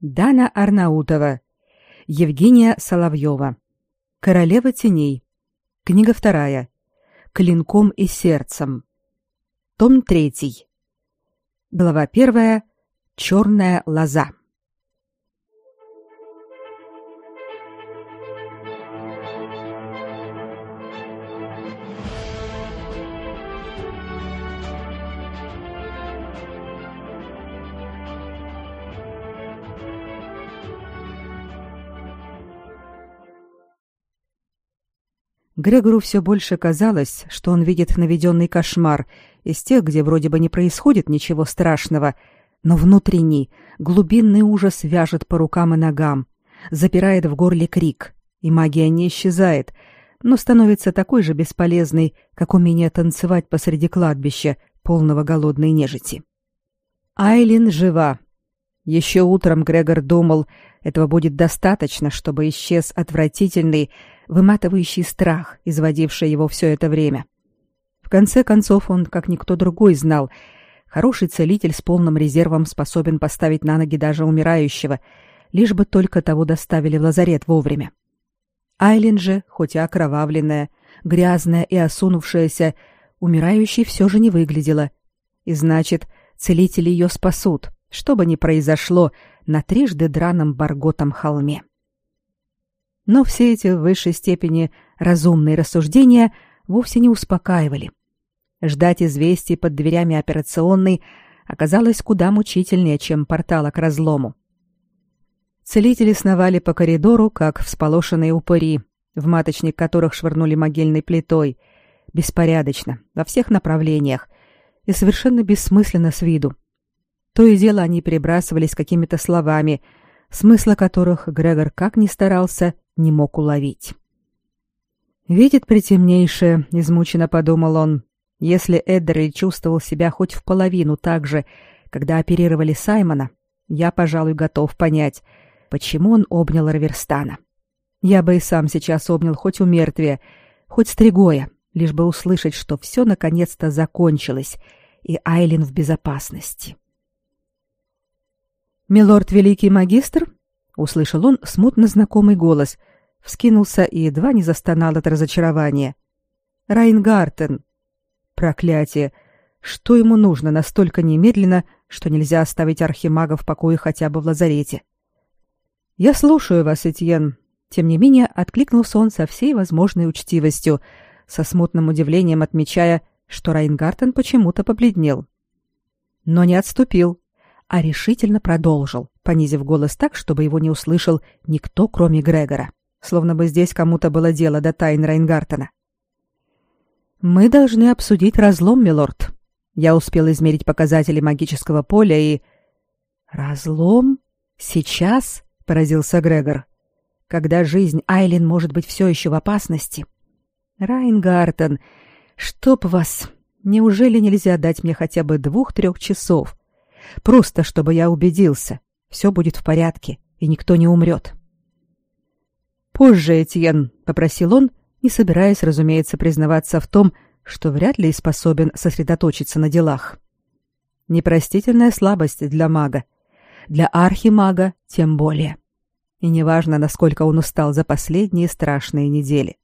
Дана Арнаутова. Евгения Соловьева. Королева теней. Книга вторая. Клинком и сердцем. Том третий. Глава первая. Черная лоза. Грегору все больше казалось, что он видит наведенный кошмар из тех, где вроде бы не происходит ничего страшного, но внутренний, глубинный ужас вяжет по рукам и ногам, запирает в горле крик, и магия не исчезает, но становится такой же бесполезной, как умение танцевать посреди кладбища, полного голодной нежити. Айлин жива. Еще утром Грегор думал, этого будет достаточно, чтобы исчез отвратительный, выматывающий страх, изводивший его все это время. В конце концов, он, как никто другой, знал, хороший целитель с полным резервом способен поставить на ноги даже умирающего, лишь бы только того доставили в лазарет вовремя. Айлин же, хоть и окровавленная, грязная и осунувшаяся, умирающей все же не выглядела. И значит, целители ее спасут, что бы ни произошло на трижды драном барготом холме. Но все эти в высшей степени разумные рассуждения вовсе не успокаивали. Ждать известий под дверями операционной оказалось куда мучительнее, чем портала к разлому. Целители сновали по коридору, как всполошенные упыри, в маточник которых швырнули могильной плитой, беспорядочно, во всех направлениях, и совершенно бессмысленно с виду. То и дело они перебрасывались какими-то словами, смысла которых Грегор как ни старался, не мог уловить. «Видит притемнейшее», — измученно подумал он. «Если Эддерли чувствовал себя хоть в половину так же, когда оперировали Саймона, я, пожалуй, готов понять, почему он обнял Раверстана. Я бы и сам сейчас обнял хоть у мертвия, хоть стригоя, лишь бы услышать, что все наконец-то закончилось, и Айлин в безопасности». «Милорд Великий Магистр?» — услышал он смутно знакомый голос, вскинулся и едва не застонал от разочарования. «Райнгартен!» «Проклятие! Что ему нужно настолько немедленно, что нельзя оставить архимага в покое хотя бы в лазарете?» «Я слушаю вас, Этьен», тем не менее, откликнулся он со всей возможной учтивостью, со смутным удивлением отмечая, что Райнгартен почему-то побледнел. Но не отступил, а решительно продолжил, понизив голос так, чтобы его не услышал никто, кроме Грегора, словно бы здесь кому-то было дело до тайн Райнгартена. «Мы должны обсудить разлом, милорд. Я успел измерить показатели магического поля и...» «Разлом? Сейчас?» — поразился Грегор. «Когда жизнь Айлин может быть все еще в опасности?» «Райнгартен, чтоб вас! Неужели нельзя дать мне хотя бы двух-трех часов?» Просто чтобы я убедился, все будет в порядке и никто не умрет. Позже, Этьен, попросил он, не собираясь, разумеется, признаваться в том, что вряд ли способен сосредоточиться на делах. Непростительная слабость для мага. Для архимага тем более. И неважно, насколько он устал за последние страшные недели.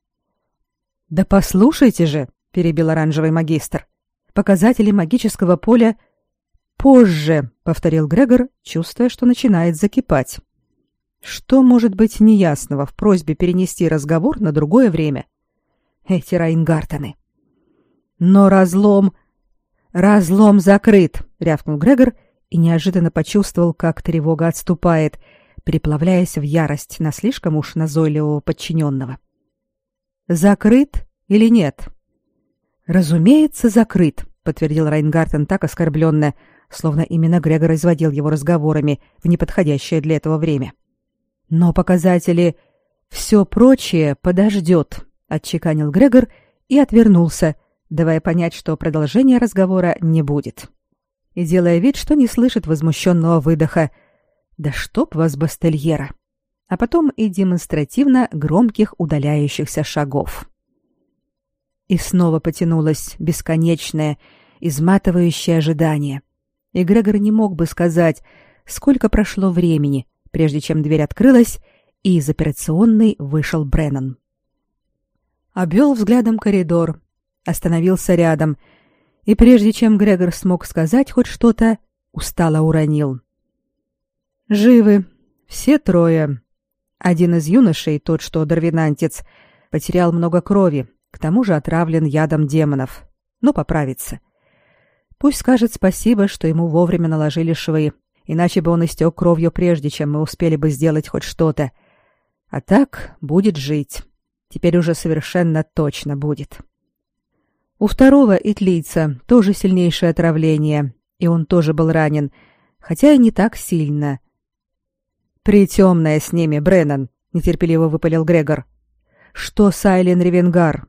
«Да послушайте же!» — перебил оранжевый магистр. «Показатели магического поля Позже, повторил Грегор, чувствуя, что начинает закипать. Что может быть неясного в просьбе перенести разговор на другое время? Эти Райнгартены. Но разлом... Разлом закрыт, рявкнул Грегор и неожиданно почувствовал, как тревога отступает, переплавляясь в ярость на слишком уж назойливого подчиненного. Закрыт или нет? Разумеется, закрыт, подтвердил Райнгартен так оскорбленно, словно именно Грегор изводил его разговорами в неподходящее для этого время. Но показатели «все прочее подождет», — отчеканил Грегор и отвернулся, давая понять, что продолжения разговора не будет. И делая вид, что не слышит возмущенного выдоха «Да чтоб вас, Бастельера!» а потом и демонстративно громких удаляющихся шагов. И снова потянулось бесконечное, изматывающее ожидание — и Грегор не мог бы сказать, сколько прошло времени, прежде чем дверь открылась, и из операционной вышел Бреннан. Обвел взглядом коридор, остановился рядом, и прежде чем Грегор смог сказать хоть что-то, устало уронил. «Живы. Все трое. Один из юношей, тот, что дарвинантец, потерял много крови, к тому же отравлен ядом демонов, но поправится. Пусть скажет спасибо, что ему вовремя наложили швы, иначе бы он истек кровью прежде, чем мы успели бы сделать хоть что-то. А так будет жить. Теперь уже совершенно точно будет. У второго итлийца тоже сильнейшее отравление, и он тоже был ранен, хотя и не так сильно. «Притемная с ними, Бреннан», — нетерпеливо выпалил Грегор. «Что Сайлен Ревенгар?»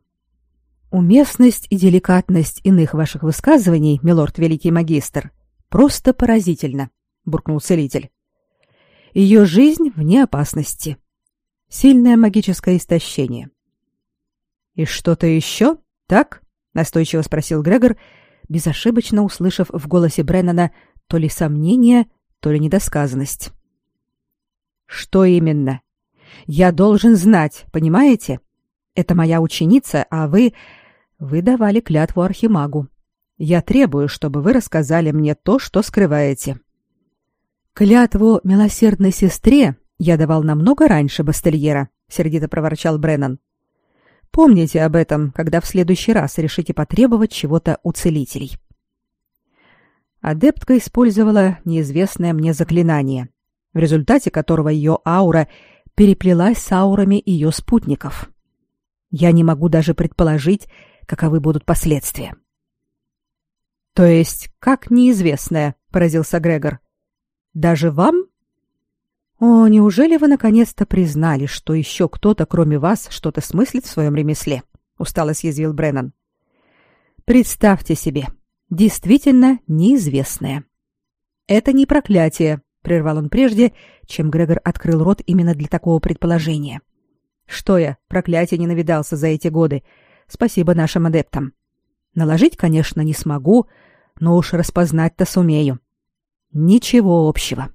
Уместность и деликатность иных ваших высказываний, милорд великий магистр, просто поразительно, буркнул целитель. Ее жизнь вне опасности. Сильное магическое истощение. И что-то еще? Так? настойчиво спросил Грегор, безошибочно услышав в голосе Бреннана то ли сомнение, то ли недосказанность. Что именно? Я должен знать, понимаете? Это моя ученица, а вы вы давали клятву архимагу. Я требую, чтобы вы рассказали мне то, что скрываете. Клятву милосердной сестре я давал намного раньше Бастельера, сердито проворчал Бреннан. Помните об этом, когда в следующий раз решите потребовать чего-то у целителей. Адептка использовала неизвестное мне заклинание, в результате которого ее аура переплелась с аурами ее спутников. Я не могу даже предположить, каковы будут последствия. То есть, как неизвестное, поразился Грегор. Даже вам? О, неужели вы наконец-то признали, что еще кто-то, кроме вас, что-то смыслит в своем ремесле? устало съязвил Бреннан. Представьте себе, действительно неизвестное. Это не проклятие, прервал он прежде, чем Грегор открыл рот именно для такого предположения. Что я, проклятие не навидался за эти годы, Спасибо нашим адептам. Наложить, конечно, не смогу, но уж распознать-то сумею. Ничего общего.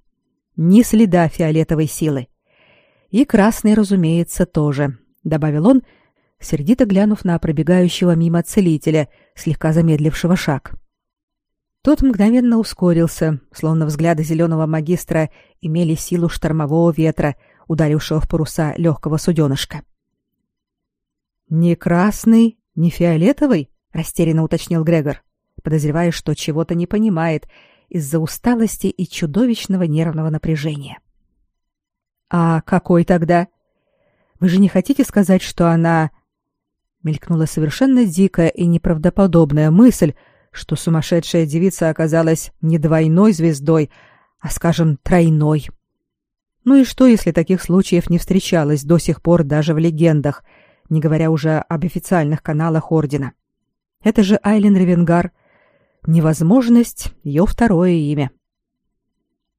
Ни следа фиолетовой силы. И красный, разумеется, тоже, добавил он, сердито глянув на пробегающего мимо целителя, слегка замедлившего шаг. Тот мгновенно ускорился, словно взгляды зеленого магистра имели силу штормового ветра, ударившего в паруса легкого суденышка. «Не красный, не фиолетовый?» — растерянно уточнил Грегор, подозревая, что чего-то не понимает из-за усталости и чудовищного нервного напряжения. «А какой тогда? Вы же не хотите сказать, что она...» Мелькнула совершенно дикая и неправдоподобная мысль, что сумасшедшая девица оказалась не двойной звездой, а, скажем, тройной. Ну и что, если таких случаев не встречалось до сих пор даже в легендах — не говоря уже об официальных каналах ордена. Это же Айлен Ревенгар. Невозможность — ее второе имя.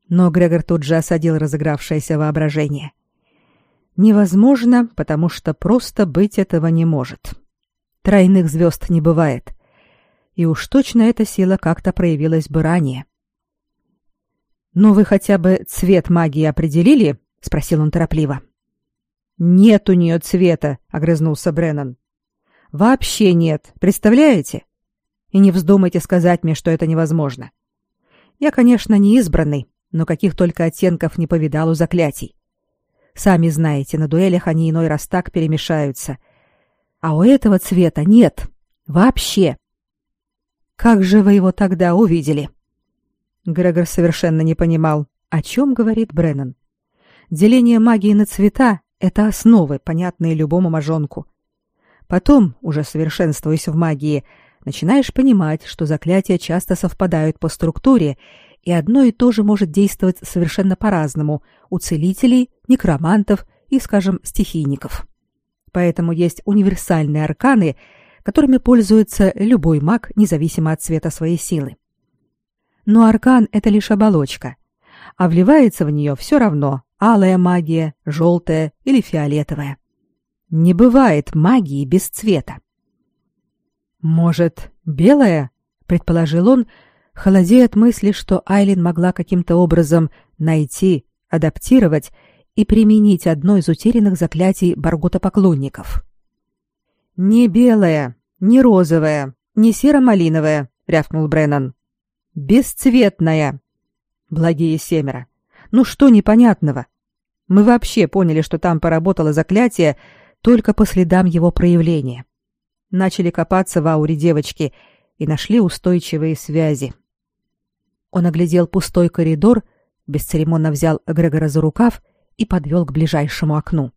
Но Грегор тут же осадил разыгравшееся воображение. Невозможно, потому что просто быть этого не может. Тройных звезд не бывает. И уж точно эта сила как-то проявилась бы ранее. «Но вы хотя бы цвет магии определили?» — спросил он торопливо. — нет у нее цвета, огрызнулся Бреннан. Вообще нет, представляете? И не вздумайте сказать мне, что это невозможно. Я, конечно, не избранный, но каких только оттенков не повидал у заклятий. Сами знаете, на дуэлях они иной раз так перемешаются. А у этого цвета нет. Вообще. Как же вы его тогда увидели? Грегор совершенно не понимал, о чем говорит Бреннан. Деление магии на цвета это основы, понятные любому мажонку. Потом, уже совершенствуясь в магии, начинаешь понимать, что заклятия часто совпадают по структуре, и одно и то же может действовать совершенно по-разному у целителей, некромантов и, скажем, стихийников. Поэтому есть универсальные арканы, которыми пользуется любой маг, независимо от цвета своей силы. Но аркан — это лишь оболочка, а вливается в нее все равно, алая магия, желтая или фиолетовая. Не бывает магии без цвета. Может, белая, предположил он, холодея от мысли, что Айлин могла каким-то образом найти, адаптировать и применить одно из утерянных заклятий баргота-поклонников. «Не белая, не розовая, не серо-малиновая», — рявкнул Бреннан. «Бесцветная». Благие семеро. Ну что непонятного? Мы вообще поняли, что там поработало заклятие только по следам его проявления. Начали копаться в ауре девочки и нашли устойчивые связи. Он оглядел пустой коридор, бесцеремонно взял Грегора за рукав и подвел к ближайшему окну.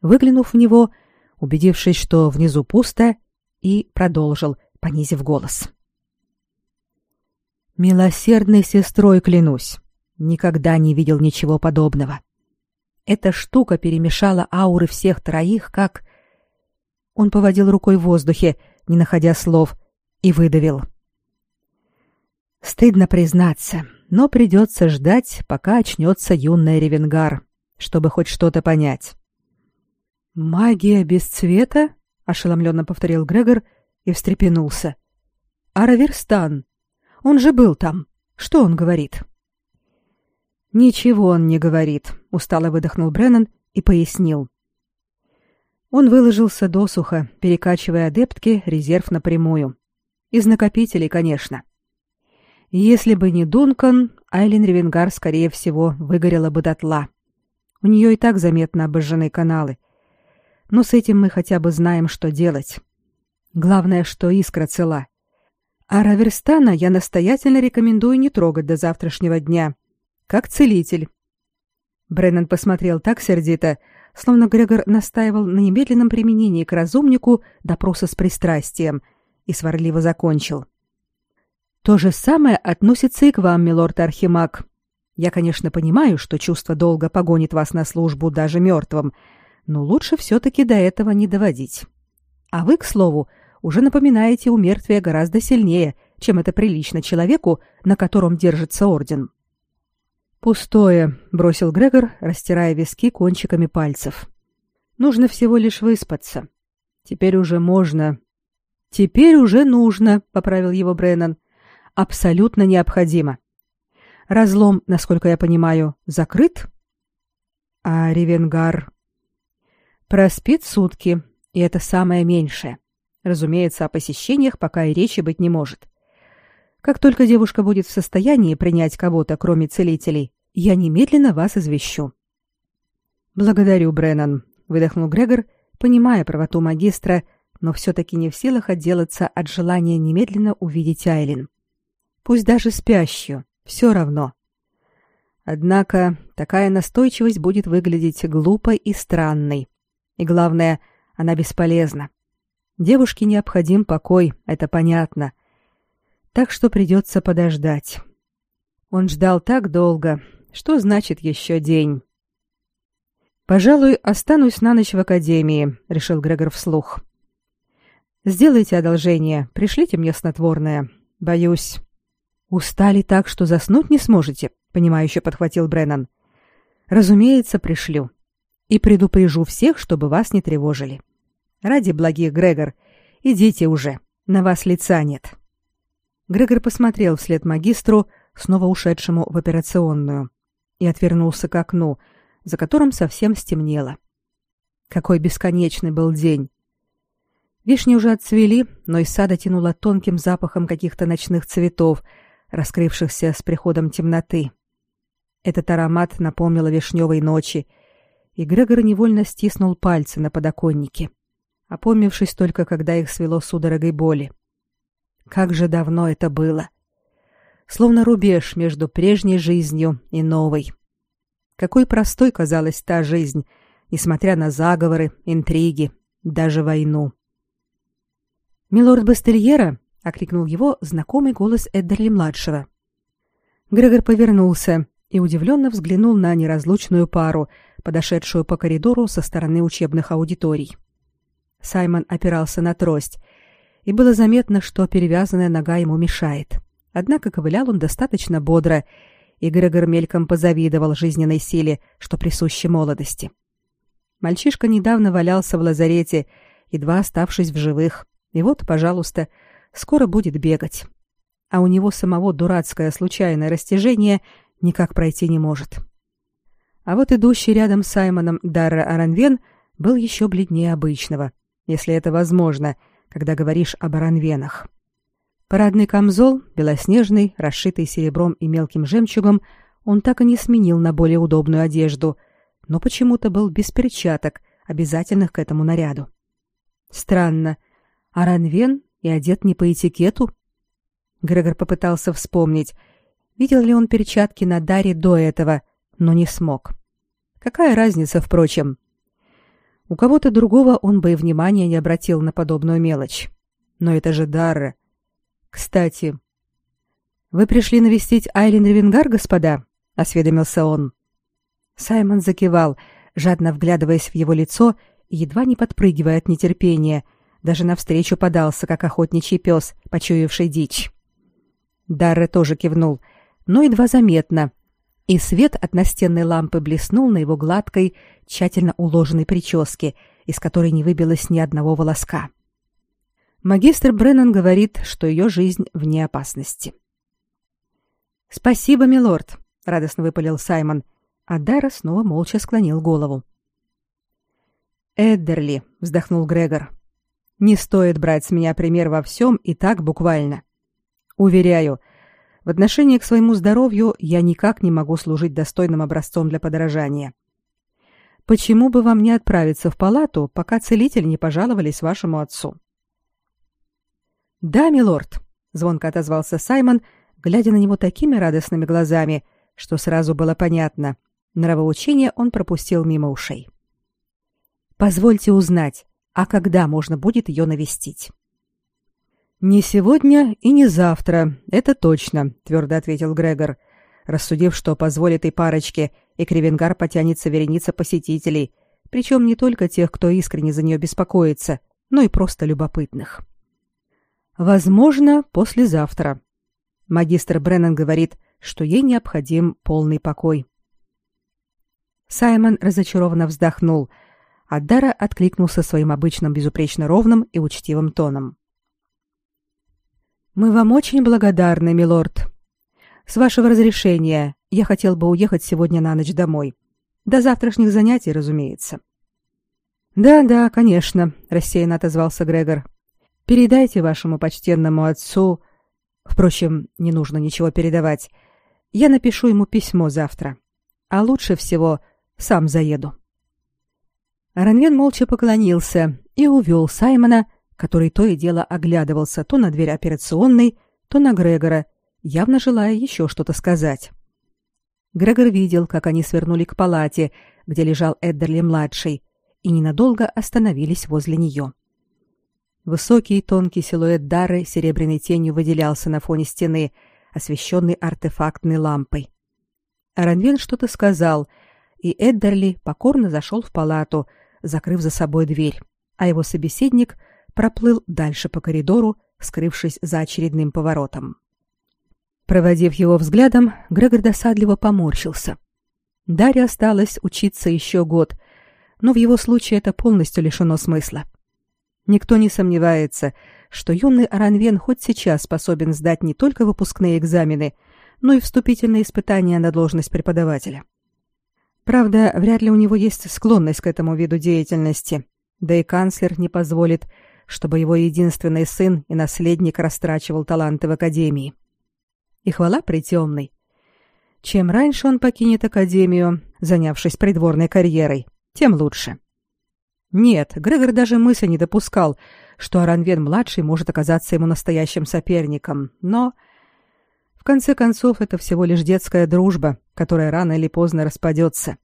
Выглянув в него, убедившись, что внизу пусто, и продолжил, понизив голос. «Милосердной сестрой клянусь, никогда не видел ничего подобного. Эта штука перемешала ауры всех троих, как...» Он поводил рукой в воздухе, не находя слов, и выдавил. «Стыдно признаться, но придется ждать, пока очнется юная Ревенгар, чтобы хоть что-то понять. «Магия без цвета?» — ошеломленно повторил Грегор и встрепенулся. «Араверстан! Он же был там. Что он говорит?» «Ничего он не говорит», — устало выдохнул Бреннан и пояснил. Он выложился досуха, перекачивая адептке резерв напрямую. Из накопителей, конечно. Если бы не Дункан, Айлин Ревенгар, скорее всего, выгорела бы дотла. У нее и так заметно обожжены каналы. Но с этим мы хотя бы знаем, что делать. Главное, что искра цела. А Раверстана я настоятельно рекомендую не трогать до завтрашнего дня. Как целитель. Бреннан посмотрел так сердито, словно Грегор настаивал на немедленном применении к разумнику допроса с пристрастием, и сварливо закончил. — то же самое относится и к вам, милорд Архимаг. Я, конечно, понимаю, что чувство долга погонит вас на службу даже мертвым, но лучше все-таки до этого не доводить. А вы, к слову, уже напоминаете умертвие гораздо сильнее, чем это прилично человеку, на котором держится орден. Пустое, бросил Грегор, растирая виски кончиками пальцев. Нужно всего лишь выспаться. Теперь уже можно. Теперь уже нужно, поправил его Бреннан абсолютно необходимо. Разлом, насколько я понимаю, закрыт? А Ревенгар проспит сутки, и это самое меньшее. Разумеется, о посещениях пока и речи быть не может. Как только девушка будет в состоянии принять кого-то, кроме целителей, я немедленно вас извещу. Благодарю, Бреннан, выдохнул Грегор, понимая правоту магистра, но все таки не в силах отделаться от желания немедленно увидеть Айлин пусть даже спящую, все равно. Однако такая настойчивость будет выглядеть глупой и странной. И главное, она бесполезна. Девушке необходим покой, это понятно. Так что придется подождать. Он ждал так долго, что значит еще день. Пожалуй, останусь на ночь в академии, решил Грегор вслух. Сделайте одолжение, пришлите мне снотворное. Боюсь, Устали так, что заснуть не сможете, понимающе подхватил Бреннан. Разумеется, пришлю. И предупрежу всех, чтобы вас не тревожили. Ради благих, Грегор, идите уже. На вас лица нет. Грегор посмотрел вслед магистру, снова ушедшему в операционную, и отвернулся к окну, за которым совсем стемнело. Какой бесконечный был день. Вишни уже отцвели, но из сада тянуло тонким запахом каких-то ночных цветов, раскрывшихся с приходом темноты. Этот аромат напомнил о вишневой ночи, и Грегор невольно стиснул пальцы на подоконнике, опомнившись только, когда их свело судорогой боли. Как же давно это было! Словно рубеж между прежней жизнью и новой. Какой простой казалась та жизнь, несмотря на заговоры, интриги, даже войну. «Милорд Бастельера?» — окликнул его знакомый голос Эддерли-младшего. Грегор повернулся и удивленно взглянул на неразлучную пару, подошедшую по коридору со стороны учебных аудиторий. Саймон опирался на трость, и было заметно, что перевязанная нога ему мешает. Однако ковылял он достаточно бодро, и Грегор мельком позавидовал жизненной силе, что присуще молодости. Мальчишка недавно валялся в лазарете, едва оставшись в живых, и вот, пожалуйста, — скоро будет бегать. А у него самого дурацкое случайное растяжение никак пройти не может. А вот идущий рядом с Саймоном Дарра Аранвен был еще бледнее обычного, если это возможно, когда говоришь об Аранвенах. Парадный камзол, белоснежный, расшитый серебром и мелким жемчугом, он так и не сменил на более удобную одежду, но почему-то был без перчаток, обязательных к этому наряду. Странно. Аранвен и одет не по этикету? Грегор попытался вспомнить, видел ли он перчатки на Даре до этого, но не смог. Какая разница, впрочем? У кого-то другого он бы и внимания не обратил на подобную мелочь. Но это же Дарра. Кстати, вы пришли навестить Айлин Ревенгар, господа? осведомился он. Саймон закивал, жадно вглядываясь в его лицо и едва не подпрыгивая от нетерпения, даже навстречу подался, как охотничий пес, почуявший дичь. Дарре тоже кивнул, но едва заметно, и свет от настенной лампы блеснул на его гладкой, тщательно уложенной прическе, из которой не выбилось ни одного волоска. Магистр Бреннан говорит, что ее жизнь вне опасности. Спасибо, милорд, радостно выпалил Саймон, а Дара снова молча склонил голову. Эддерли, вздохнул Грегор. Не стоит брать с меня пример во всем и так буквально. Уверяю, в отношении к своему здоровью я никак не могу служить достойным образцом для подражания. Почему бы вам не отправиться в палату, пока целитель не пожаловались вашему отцу? Да, милорд, звонко отозвался Саймон, глядя на него такими радостными глазами, что сразу было понятно. Нравоучение он пропустил мимо ушей. Позвольте узнать, а когда можно будет ее навестить? Не сегодня и не завтра, это точно, твердо ответил Грегор, рассудив, что позволит и парочке, и Кривенгар потянется вереница посетителей, причем не только тех, кто искренне за нее беспокоится, но и просто любопытных. Возможно, послезавтра. Магистр Бреннан говорит, что ей необходим полный покой. Саймон разочарованно вздохнул, а Дара откликнулся своим обычным безупречно ровным и учтивым тоном. Мы вам очень благодарны, милорд. С вашего разрешения, я хотел бы уехать сегодня на ночь домой. До завтрашних занятий, разумеется. Да-да, конечно, рассеянно отозвался Грегор. Передайте вашему почтенному отцу, впрочем, не нужно ничего передавать. Я напишу ему письмо завтра. А лучше всего сам заеду. Ранвен молча поклонился и увел Саймона, который то и дело оглядывался то на дверь операционной, то на Грегора, явно желая еще что-то сказать. Грегор видел, как они свернули к палате, где лежал Эддерли-младший, и ненадолго остановились возле нее. Высокий и тонкий силуэт Дары серебряной тенью выделялся на фоне стены, освещенной артефактной лампой. Аранвен что-то сказал, и Эддерли покорно зашел в палату, закрыв за собой дверь, а его собеседник проплыл дальше по коридору, скрывшись за очередным поворотом. Проводив его взглядом, Грегор досадливо поморщился. Дарья осталось учиться еще год, но в его случае это полностью лишено смысла. Никто не сомневается, что юный Аранвен хоть сейчас способен сдать не только выпускные экзамены, но и вступительные испытания на должность преподавателя. Правда, вряд ли у него есть склонность к этому виду деятельности, да и канцлер не позволит, чтобы его единственный сын и наследник растрачивал таланты в академии. И хвала притемной. Чем раньше он покинет академию, занявшись придворной карьерой, тем лучше. — нет, Грегор даже мысли не допускал, что Аранвен-младший может оказаться ему настоящим соперником, но... В конце концов, это всего лишь детская дружба, которая рано или поздно распадется.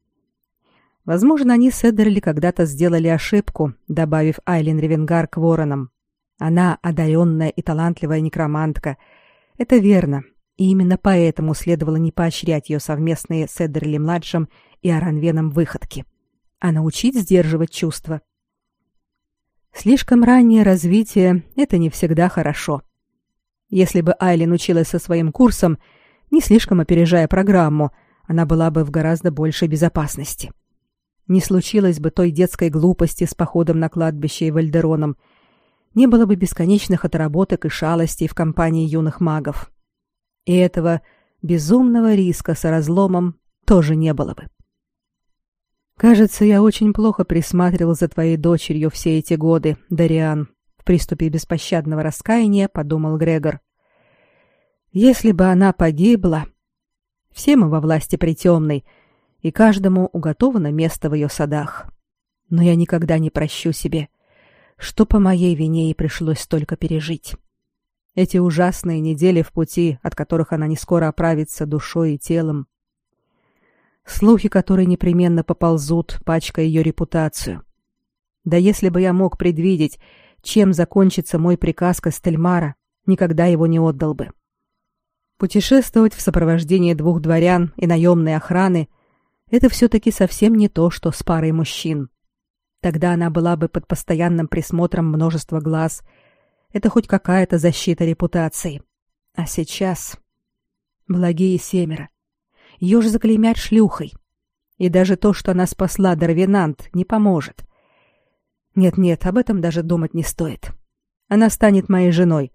Возможно, они с Эддерли когда-то сделали ошибку, добавив Айлин Ревенгар к воронам. Она одаренная и талантливая некромантка. Это верно, и именно поэтому следовало не поощрять ее совместные с Эддерли-младшим и Аранвеном выходки. — а научить сдерживать чувства. Слишком раннее развитие — это не всегда хорошо. Если бы Айлин училась со своим курсом, не слишком опережая программу, она была бы в гораздо большей безопасности. Не случилось бы той детской глупости с походом на кладбище и Вальдероном, не было бы бесконечных отработок и шалостей в компании юных магов. И этого безумного риска с разломом тоже не было бы. Кажется, я очень плохо присматривал за твоей дочерью все эти годы, Дариан. В приступе беспощадного раскаяния подумал Грегор. Если бы она погибла, все мы во власти притемной, и каждому уготовано место в ее садах. Но я никогда не прощу себе, что по моей вине ей пришлось столько пережить. Эти ужасные недели в пути, от которых она не скоро оправится душой и телом, слухи, которые непременно поползут, пачкая ее репутацию. Да если бы я мог предвидеть, чем закончится мой приказ Костельмара, никогда его не отдал бы. Путешествовать в сопровождении двух дворян и наемной охраны — это все-таки совсем не то, что с парой мужчин. Тогда она была бы под постоянным присмотром множества глаз. Это хоть какая-то защита репутации. А сейчас... Благие семеро ее же заклеймять шлюхой. И даже то, что она спасла Дарвинант, не поможет. Нет-нет, об этом даже думать не стоит. Она станет моей женой,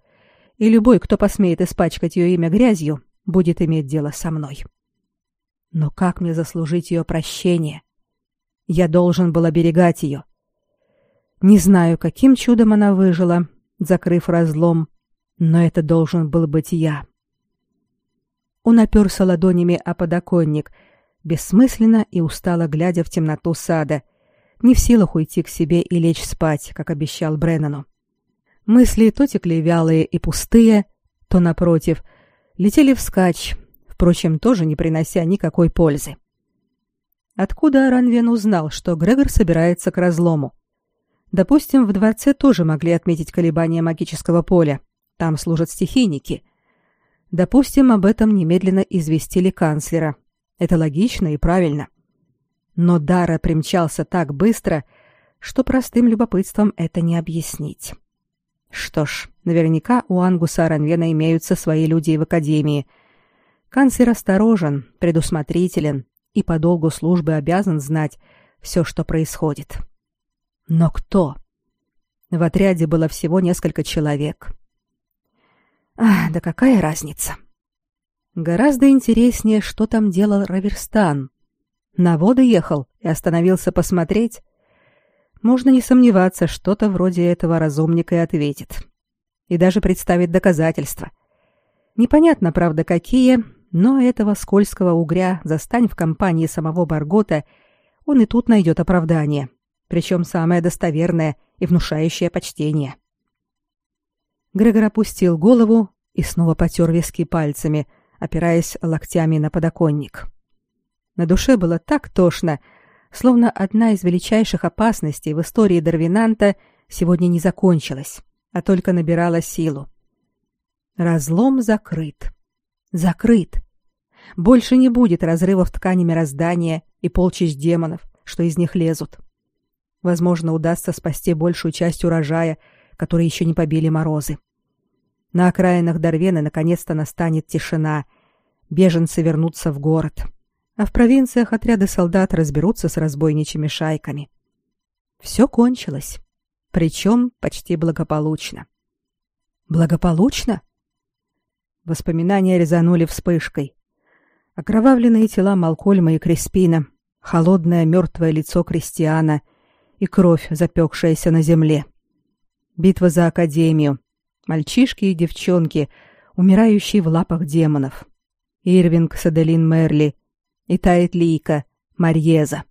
и любой, кто посмеет испачкать ее имя грязью, будет иметь дело со мной. Но как мне заслужить ее прощение? Я должен был оберегать ее. Не знаю, каким чудом она выжила, закрыв разлом, но это должен был быть я. Он оперся ладонями о подоконник, бессмысленно и устало глядя в темноту сада, не в силах уйти к себе и лечь спать, как обещал Бреннану. Мысли то текли вялые и пустые, то, напротив, летели вскачь, впрочем, тоже не принося никакой пользы. Откуда Ранвен узнал, что Грегор собирается к разлому? Допустим, в дворце тоже могли отметить колебания магического поля. Там служат стихийники. Допустим, об этом немедленно известили канцлера. Это логично и правильно. Но Дара примчался так быстро, что простым любопытством это не объяснить. Что ж, наверняка у Ангуса Ранвена имеются свои люди в академии. Канцлер осторожен, предусмотрителен и по долгу службы обязан знать все, что происходит. Но кто? В отряде было всего несколько человек. А, да какая разница? Гораздо интереснее, что там делал Раверстан. На воды ехал и остановился посмотреть. Можно не сомневаться, что-то вроде этого разумника и ответит. И даже представит доказательства. Непонятно, правда, какие, но этого скользкого угря застань в компании самого Баргота, он и тут найдет оправдание, причем самое достоверное и внушающее почтение. Грегор опустил голову и снова потер виски пальцами, опираясь локтями на подоконник. На душе было так тошно, словно одна из величайших опасностей в истории Дарвинанта сегодня не закончилась, а только набирала силу. Разлом закрыт. Закрыт. Больше не будет разрывов ткани мироздания и полчищ демонов, что из них лезут. Возможно, удастся спасти большую часть урожая, которые еще не побили морозы. На окраинах Дарвена наконец-то настанет тишина. Беженцы вернутся в город. А в провинциях отряды солдат разберутся с разбойничьими шайками. Все кончилось. Причем почти благополучно. Благополучно? Воспоминания резанули вспышкой. Окровавленные тела Малкольма и Креспина, холодное мертвое лицо Кристиана и кровь, запекшаяся на земле. Битва за Академию. Мальчишки и девчонки, умирающие в лапах демонов. Ирвинг Саделин Мерли и Тает Лика, Марьеза.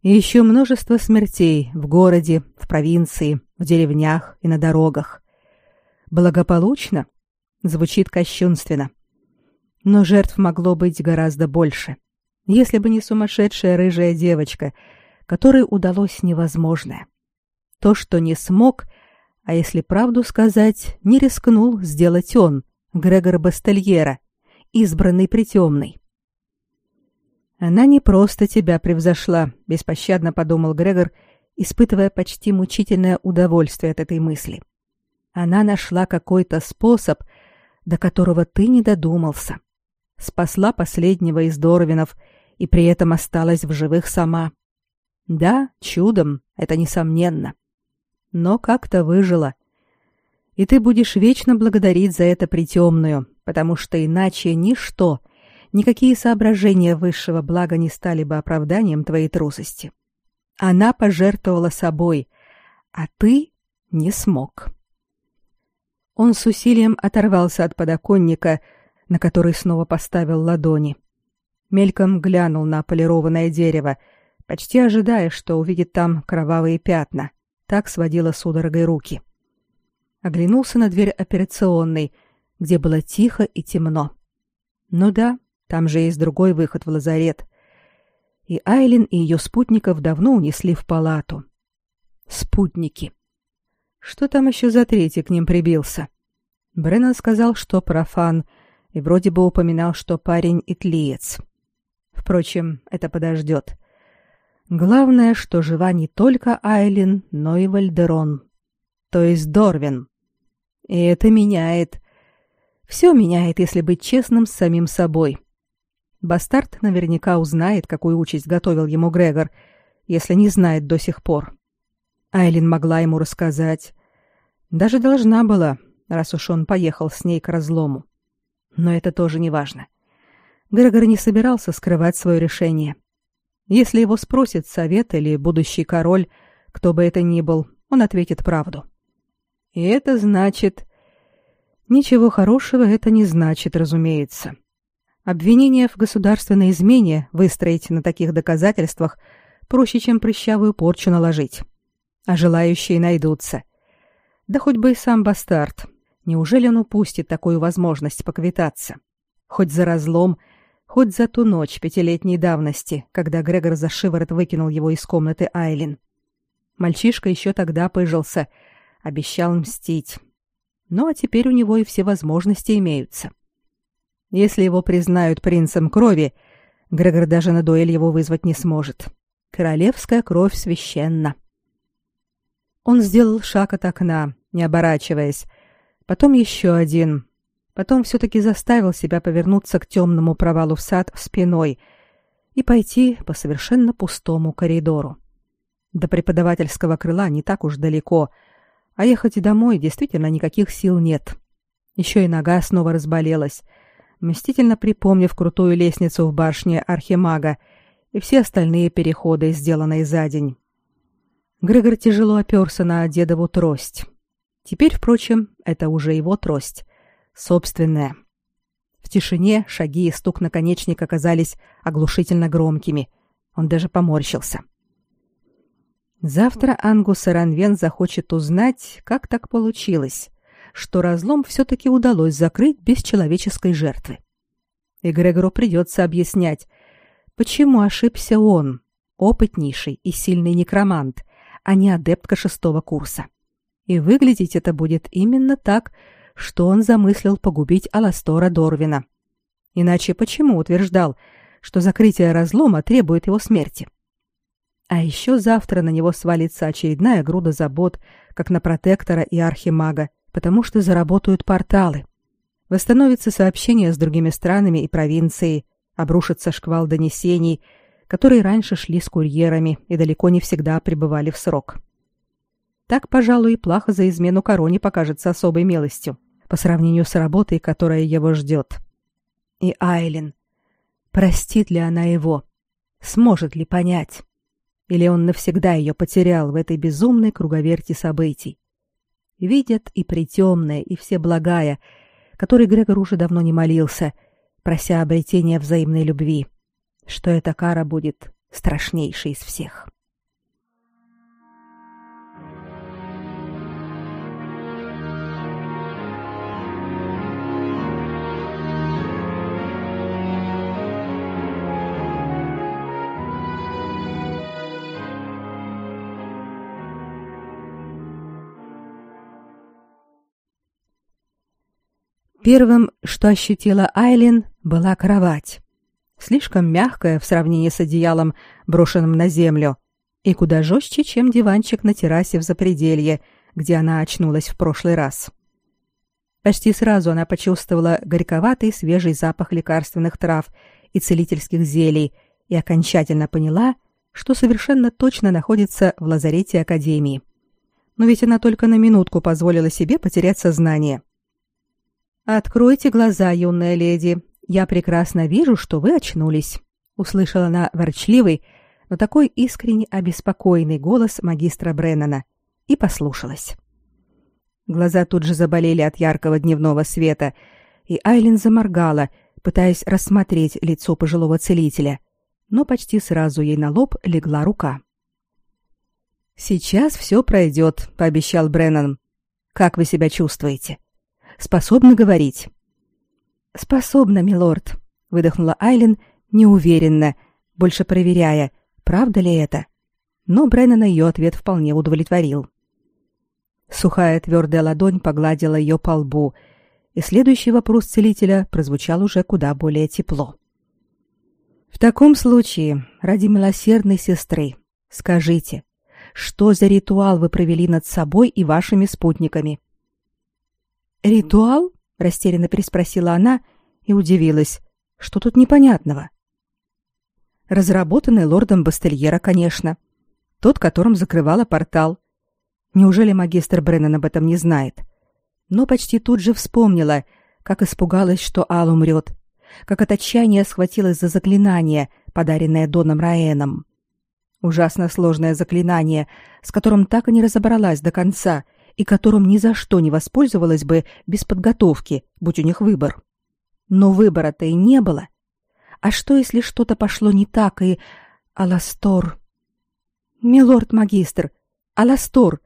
И еще множество смертей в городе, в провинции, в деревнях и на дорогах. Благополучно? Звучит кощунственно. Но жертв могло быть гораздо больше. Если бы не сумасшедшая рыжая девочка, которой удалось невозможное. То, что не смог, а если правду сказать, не рискнул сделать он, Грегор Бастельера, избранный притемный. Она не просто тебя превзошла, беспощадно подумал Грегор, испытывая почти мучительное удовольствие от этой мысли. Она нашла какой-то способ, до которого ты не додумался. Спасла последнего из Дорвинов и при этом осталась в живых сама. Да, чудом, это несомненно но как-то выжила. И ты будешь вечно благодарить за это притемную, потому что иначе ничто, никакие соображения высшего блага не стали бы оправданием твоей трусости. Она пожертвовала собой, а ты не смог. Он с усилием оторвался от подоконника, на который снова поставил ладони. Мельком глянул на полированное дерево, почти ожидая, что увидит там кровавые пятна. Так сводила судорогой руки. Оглянулся на дверь операционной, где было тихо и темно. Ну да, там же есть другой выход в лазарет. И Айлин и ее спутников давно унесли в палату. Спутники. Что там еще за третий к ним прибился? Бреннан сказал, что профан, и вроде бы упоминал, что парень итлиец. Впрочем, это подождет. Главное, что жива не только Айлин, но и Вальдерон. То есть Дорвин. И это меняет. Все меняет, если быть честным с самим собой. Бастард наверняка узнает, какую участь готовил ему Грегор, если не знает до сих пор. Айлин могла ему рассказать. Даже должна была, раз уж он поехал с ней к разлому. Но это тоже не важно. Грегор не собирался скрывать свое решение. Если его спросит совет или будущий король, кто бы это ни был, он ответит правду. И это значит... Ничего хорошего это не значит, разумеется. Обвинение в государственной измене выстроить на таких доказательствах проще, чем прыщавую порчу наложить а желающие найдутся. Да хоть бы и сам бастард. Неужели он упустит такую возможность поквитаться? Хоть за разлом, хоть за ту ночь пятилетней давности, когда Грегор за шиворот выкинул его из комнаты Айлин. Мальчишка еще тогда пыжился, обещал мстить. Ну а теперь у него и все возможности имеются. Если его признают принцем крови, Грегор даже на дуэль его вызвать не сможет. Королевская кровь священна. Он сделал шаг от окна, не оборачиваясь, потом еще один. Потом все-таки заставил себя повернуться к темному провалу в сад спиной и пойти по совершенно пустому коридору. До преподавательского крыла не так уж далеко, а ехать домой действительно никаких сил нет. Еще и нога снова разболелась, мстительно припомнив крутую лестницу в башне Архимага и все остальные переходы, сделанные за день. Грегор тяжело оперся на дедову трость. Теперь, впрочем, это уже его трость. Собственная. В тишине шаги и стук наконечника казались оглушительно громкими. Он даже поморщился. Завтра Ангус Ранвен захочет узнать, как так получилось, что разлом все-таки удалось закрыть без человеческой жертвы. И Грегору придется объяснять, почему ошибся он, опытнейший и сильный некромант, а не адептка шестого курса. И выглядеть это будет именно так, что он замыслил погубить Аластора Дорвина. Иначе почему утверждал, что закрытие разлома требует его смерти? А еще завтра на него свалится очередная груда забот, как на протектора и архимага, потому что заработают порталы. Восстановится сообщение с другими странами и провинцией, обрушится шквал донесений – которые раньше шли с курьерами и далеко не всегда пребывали в срок. Так, пожалуй, плаха за измену короне покажется особой милостью по сравнению с работой, которая его ждет. И Айлин. Простит ли она его? Сможет ли понять? Или он навсегда ее потерял в этой безумной круговерти событий? Видят и притемное, и все благая, который Грегор уже давно не молился, прося обретения взаимной любви что эта кара будет страшнейшей из всех. Первым, что ощутила Айлин, была кровать слишком мягкая в сравнении с одеялом, брошенным на землю, и куда жестче, чем диванчик на террасе в запределье, где она очнулась в прошлый раз. Почти сразу она почувствовала горьковатый свежий запах лекарственных трав и целительских зелий и окончательно поняла, что совершенно точно находится в лазарете Академии. Но ведь она только на минутку позволила себе потерять сознание. «Откройте глаза, юная леди», Я прекрасно вижу, что вы очнулись, услышала она ворчливый, но такой искренне обеспокоенный голос магистра Бреннана и послушалась. Глаза тут же заболели от яркого дневного света, и Айлин заморгала, пытаясь рассмотреть лицо пожилого целителя, но почти сразу ей на лоб легла рука. Сейчас все пройдет», — пообещал Бреннан. Как вы себя чувствуете? Способны говорить? Способна, милорд, выдохнула Айлин неуверенно, больше проверяя, правда ли это. Но Бреннана ее ответ вполне удовлетворил. Сухая твердая ладонь погладила ее по лбу, и следующий вопрос целителя прозвучал уже куда более тепло. В таком случае, ради милосердной сестры, скажите, что за ритуал вы провели над собой и вашими спутниками. Ритуал? Растерянно переспросила она и удивилась. Что тут непонятного? Разработанный лордом Бастельера, конечно. Тот, которым закрывала портал. Неужели магистр Бреннан об этом не знает? Но почти тут же вспомнила, как испугалась, что Ал умрет, как от отчаяния схватилась за заклинание, подаренное Доном Раэном. Ужасно сложное заклинание, с которым так и не разобралась до конца и которым ни за что не воспользовалась бы без подготовки, будь у них выбор. Но выбора-то и не было. А что, если что-то пошло не так и... Аластор... Милорд-магистр, Аластор,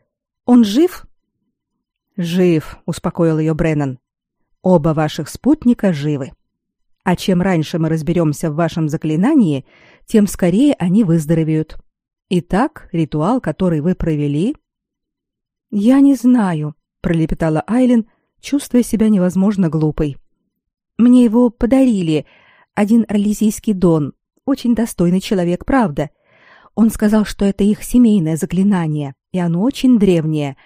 он жив? Жив, успокоил ее Бреннан. Оба ваших спутника живы. А чем раньше мы разберемся в вашем заклинании, тем скорее они выздоровеют. Итак, ритуал, который вы провели? Я не знаю, пролепетала Айлин, чувствуя себя невозможно глупой. Мне его подарили один орлезийский дон, очень достойный человек, правда. Он сказал, что это их семейное заклинание, и оно очень древнее,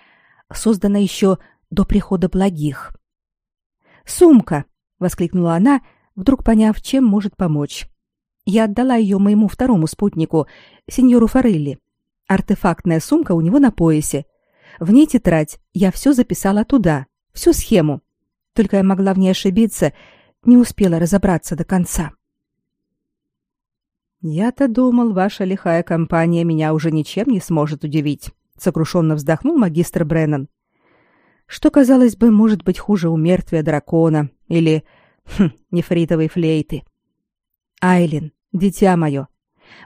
создано еще до прихода благих. Сумка, воскликнула она, вдруг поняв, чем может помочь. Я отдала ее моему второму спутнику, сеньору Форелли. Артефактная сумка у него на поясе. В ней тетрадь. Я все записала туда, всю схему. Только я могла в ней ошибиться, не успела разобраться до конца. Я-то думал, ваша лихая компания меня уже ничем не сможет удивить, сокрушенно вздохнул магистр Бреннан. Что, казалось бы, может быть хуже у мертвия дракона или хм, нефритовой флейты. Айлин, дитя мое,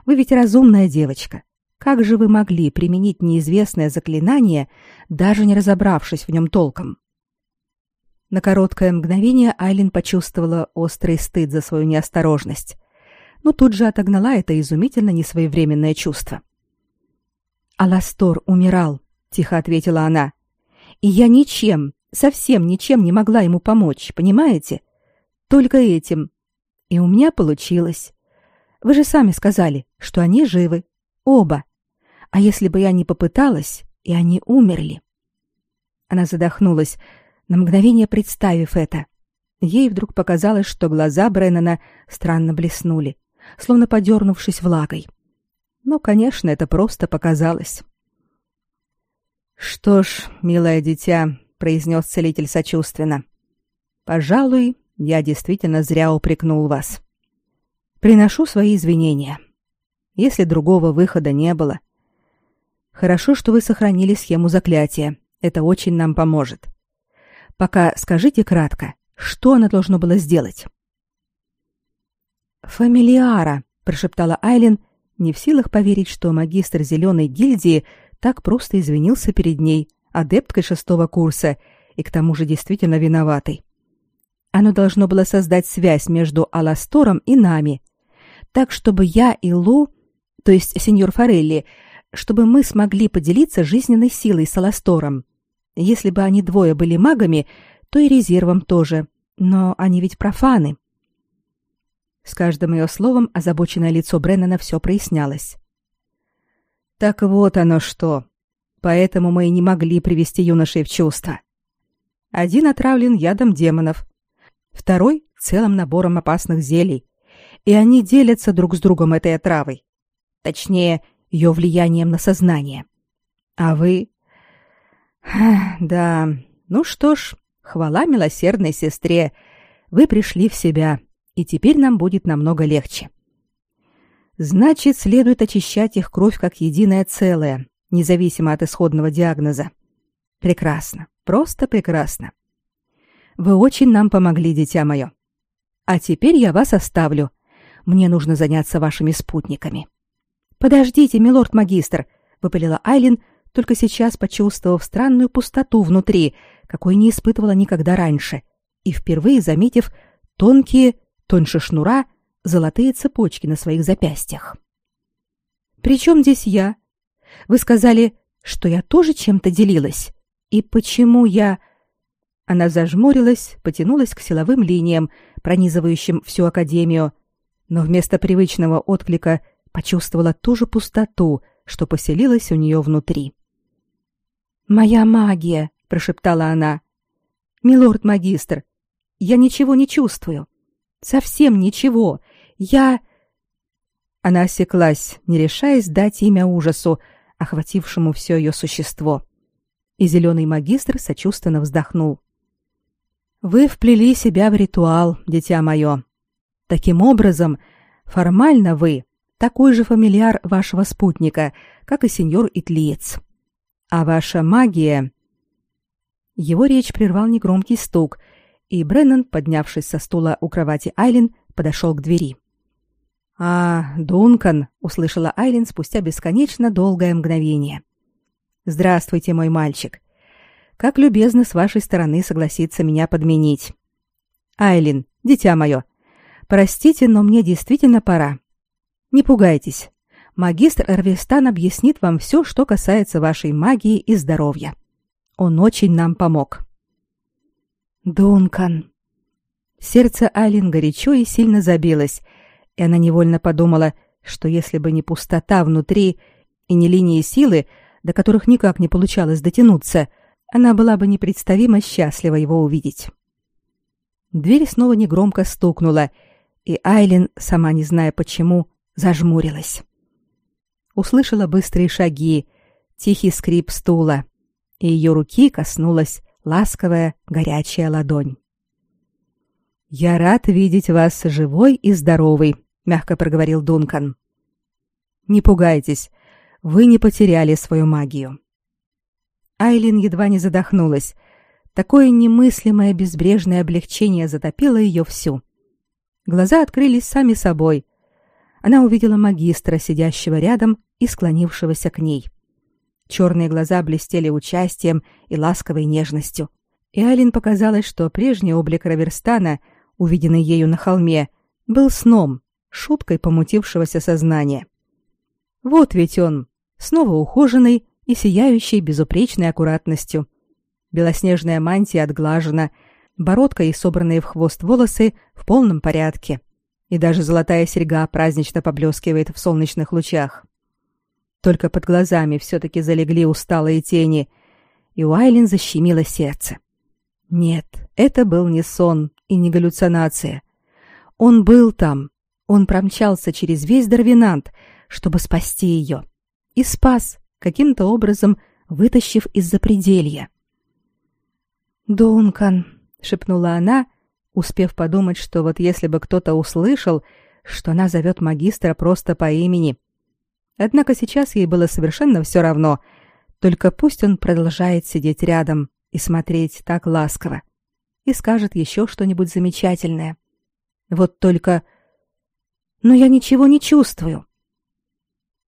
вы ведь разумная девочка. Как же вы могли применить неизвестное заклинание, даже не разобравшись в нем толком? На короткое мгновение Айлин почувствовала острый стыд за свою неосторожность, но тут же отогнала это изумительно несвоевременное чувство. «Аластор умирал», — тихо ответила она. «И я ничем, совсем ничем не могла ему помочь, понимаете? Только этим, и у меня получилось. Вы же сами сказали, что они живы. Оба. А если бы я не попыталась, и они умерли? Она задохнулась, на мгновение представив это. Ей вдруг показалось, что глаза Бреннана странно блеснули, словно подернувшись влагой. Но, конечно, это просто показалось. «Что ж, милое дитя», — произнес целитель сочувственно, — «пожалуй, я действительно зря упрекнул вас. Приношу свои извинения. Если другого выхода не было. Хорошо, что вы сохранили схему заклятия. Это очень нам поможет. Пока скажите кратко, что оно должно было сделать? Фамилиара, прошептала Айлин, не в силах поверить, что магистр зеленой гильдии так просто извинился перед ней, адепткой шестого курса, и к тому же действительно виноватой. Оно должно было создать связь между Аластором и нами, так чтобы я и Лу, то есть сеньор Форелли, чтобы мы смогли поделиться жизненной силой с Аластором. Если бы они двое были магами, то и резервом тоже. Но они ведь профаны. С каждым ее словом озабоченное лицо Бреннана все прояснялось. Так вот оно что. Поэтому мы и не могли привести юношей в чувство. Один отравлен ядом демонов, второй — целым набором опасных зелий, и они делятся друг с другом этой отравой. Точнее, ее влиянием на сознание. А вы... Да, ну что ж, хвала милосердной сестре. Вы пришли в себя, и теперь нам будет намного легче. Значит, следует очищать их кровь как единое целое, независимо от исходного диагноза. Прекрасно, просто прекрасно. Вы очень нам помогли, дитя мое. А теперь я вас оставлю. Мне нужно заняться вашими спутниками. Подождите, милорд-магистр, выпалила Айлин, только сейчас почувствовав странную пустоту внутри, какой не испытывала никогда раньше, и впервые заметив тонкие, тоньше шнура, золотые цепочки на своих запястьях. «При чем здесь я? Вы сказали, что я тоже чем-то делилась. И почему я...» Она зажмурилась, потянулась к силовым линиям, пронизывающим всю Академию, но вместо привычного отклика почувствовала ту же пустоту, что поселилась у нее внутри. «Моя магия!» — прошептала она. «Милорд-магистр, я ничего не чувствую. Совсем ничего. Я...» Она осеклась, не решаясь дать имя ужасу, охватившему все ее существо. И зеленый магистр сочувственно вздохнул. «Вы вплели себя в ритуал, дитя мое. Таким образом, формально вы такой же фамильяр вашего спутника, как и сеньор Итлиец. А ваша магия...» Его речь прервал негромкий стук, и Бреннан, поднявшись со стула у кровати Айлин, подошел к двери. «А, Дункан!» — услышала Айлин спустя бесконечно долгое мгновение. «Здравствуйте, мой мальчик. Как любезно с вашей стороны согласиться меня подменить. Айлин, дитя мое, простите, но мне действительно пора. Не пугайтесь. Магистр Эрвестан объяснит вам все, что касается вашей магии и здоровья. Он очень нам помог». «Дункан!» Сердце Айлин горячо и сильно забилось, и она невольно подумала, что если бы не пустота внутри и не линии силы, до которых никак не получалось дотянуться, она была бы непредставимо счастлива его увидеть. Дверь снова негромко стукнула, и Айлин, сама не зная почему, зажмурилась. Услышала быстрые шаги, тихий скрип стула, и ее руки коснулась ласковая горячая ладонь. «Я рад видеть вас живой и здоровой», — мягко проговорил Дункан. «Не пугайтесь, вы не потеряли свою магию». Айлин едва не задохнулась. Такое немыслимое безбрежное облегчение затопило ее всю. Глаза открылись сами собой. Она увидела магистра, сидящего рядом и склонившегося к ней. Черные глаза блестели участием и ласковой нежностью. И Айлин показалось, что прежний облик Раверстана — увиденный ею на холме, был сном, шуткой помутившегося сознания. Вот ведь он, снова ухоженный и сияющий безупречной аккуратностью. Белоснежная мантия отглажена, бородка и собранные в хвост волосы в полном порядке. И даже золотая серьга празднично поблескивает в солнечных лучах. Только под глазами все-таки залегли усталые тени, и у Айлин защемило сердце. Нет, это был не сон, и не галлюцинация. Он был там. Он промчался через весь Дарвинант, чтобы спасти ее. И спас, каким-то образом вытащив из запределья. «Дункан», — шепнула она, успев подумать, что вот если бы кто-то услышал, что она зовет магистра просто по имени. Однако сейчас ей было совершенно все равно, только пусть он продолжает сидеть рядом и смотреть так ласково и скажет еще что-нибудь замечательное. Вот только... Но я ничего не чувствую.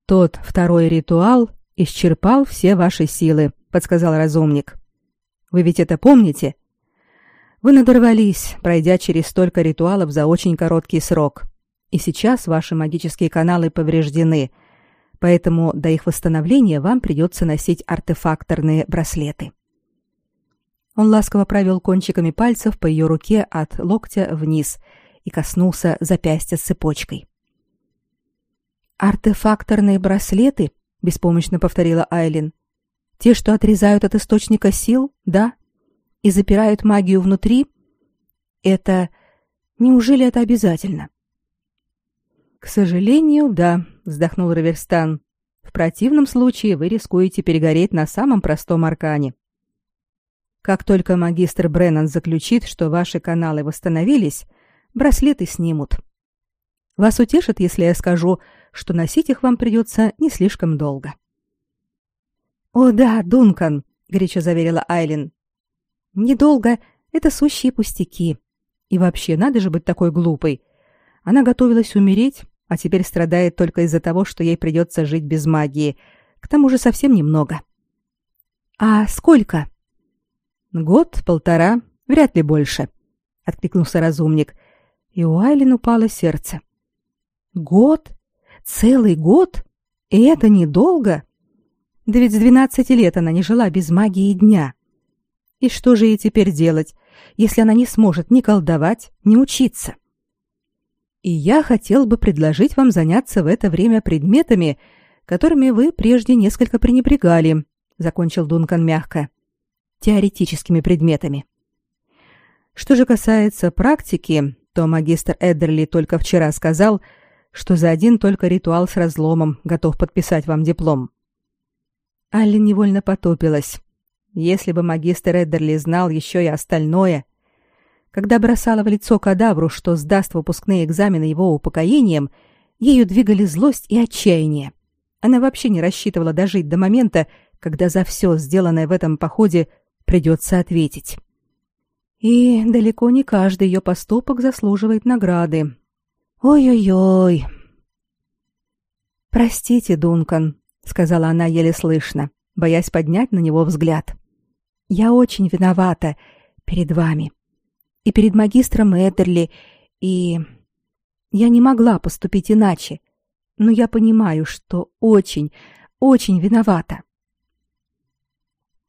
Тот второй ритуал исчерпал все ваши силы, подсказал разумник. Вы ведь это помните? Вы надорвались, пройдя через столько ритуалов за очень короткий срок. И сейчас ваши магические каналы повреждены, поэтому до их восстановления вам придется носить артефакторные браслеты. Он ласково провел кончиками пальцев по ее руке от локтя вниз и коснулся запястья с цепочкой. «Артефакторные браслеты?» — беспомощно повторила Айлин. «Те, что отрезают от источника сил, да? И запирают магию внутри? Это... Неужели это обязательно?» «К сожалению, да», — вздохнул Раверстан. «В противном случае вы рискуете перегореть на самом простом аркане. Как только магистр Бреннан заключит, что ваши каналы восстановились, браслеты снимут. Вас утешит, если я скажу, что носить их вам придется не слишком долго. О да, Дункан, горячо заверила Айлин. Недолго это сущие пустяки. И вообще, надо же быть такой глупой. Она готовилась умереть, а теперь страдает только из-за того, что ей придется жить без магии. К тому же совсем немного. А сколько? Год, полтора, вряд ли больше, откликнулся разумник. И у Айлин упало сердце. Год? Целый год? И это недолго? Да ведь с двенадцати лет она не жила без магии дня. И что же ей теперь делать, если она не сможет ни колдовать, ни учиться? И я хотел бы предложить вам заняться в это время предметами, которыми вы прежде несколько пренебрегали, закончил Дункан мягко. Теоретическими предметами. Что же касается практики, то магистр Эддерли только вчера сказал, что за один только ритуал с разломом готов подписать вам диплом. Аллен невольно потопилась. Если бы магистр Эддерли знал еще и остальное. Когда бросала в лицо кадавру, что сдаст выпускные экзамены его упокоением, ею двигали злость и отчаяние. Она вообще не рассчитывала дожить до момента, когда за все, сделанное в этом походе, придется ответить. И далеко не каждый ее поступок заслуживает награды. Ой-ой-ой. Простите, Дункан, сказала она еле слышно, боясь поднять на него взгляд. Я очень виновата перед вами и перед магистром Эдерли, и я не могла поступить иначе. Но я понимаю, что очень, очень виновата.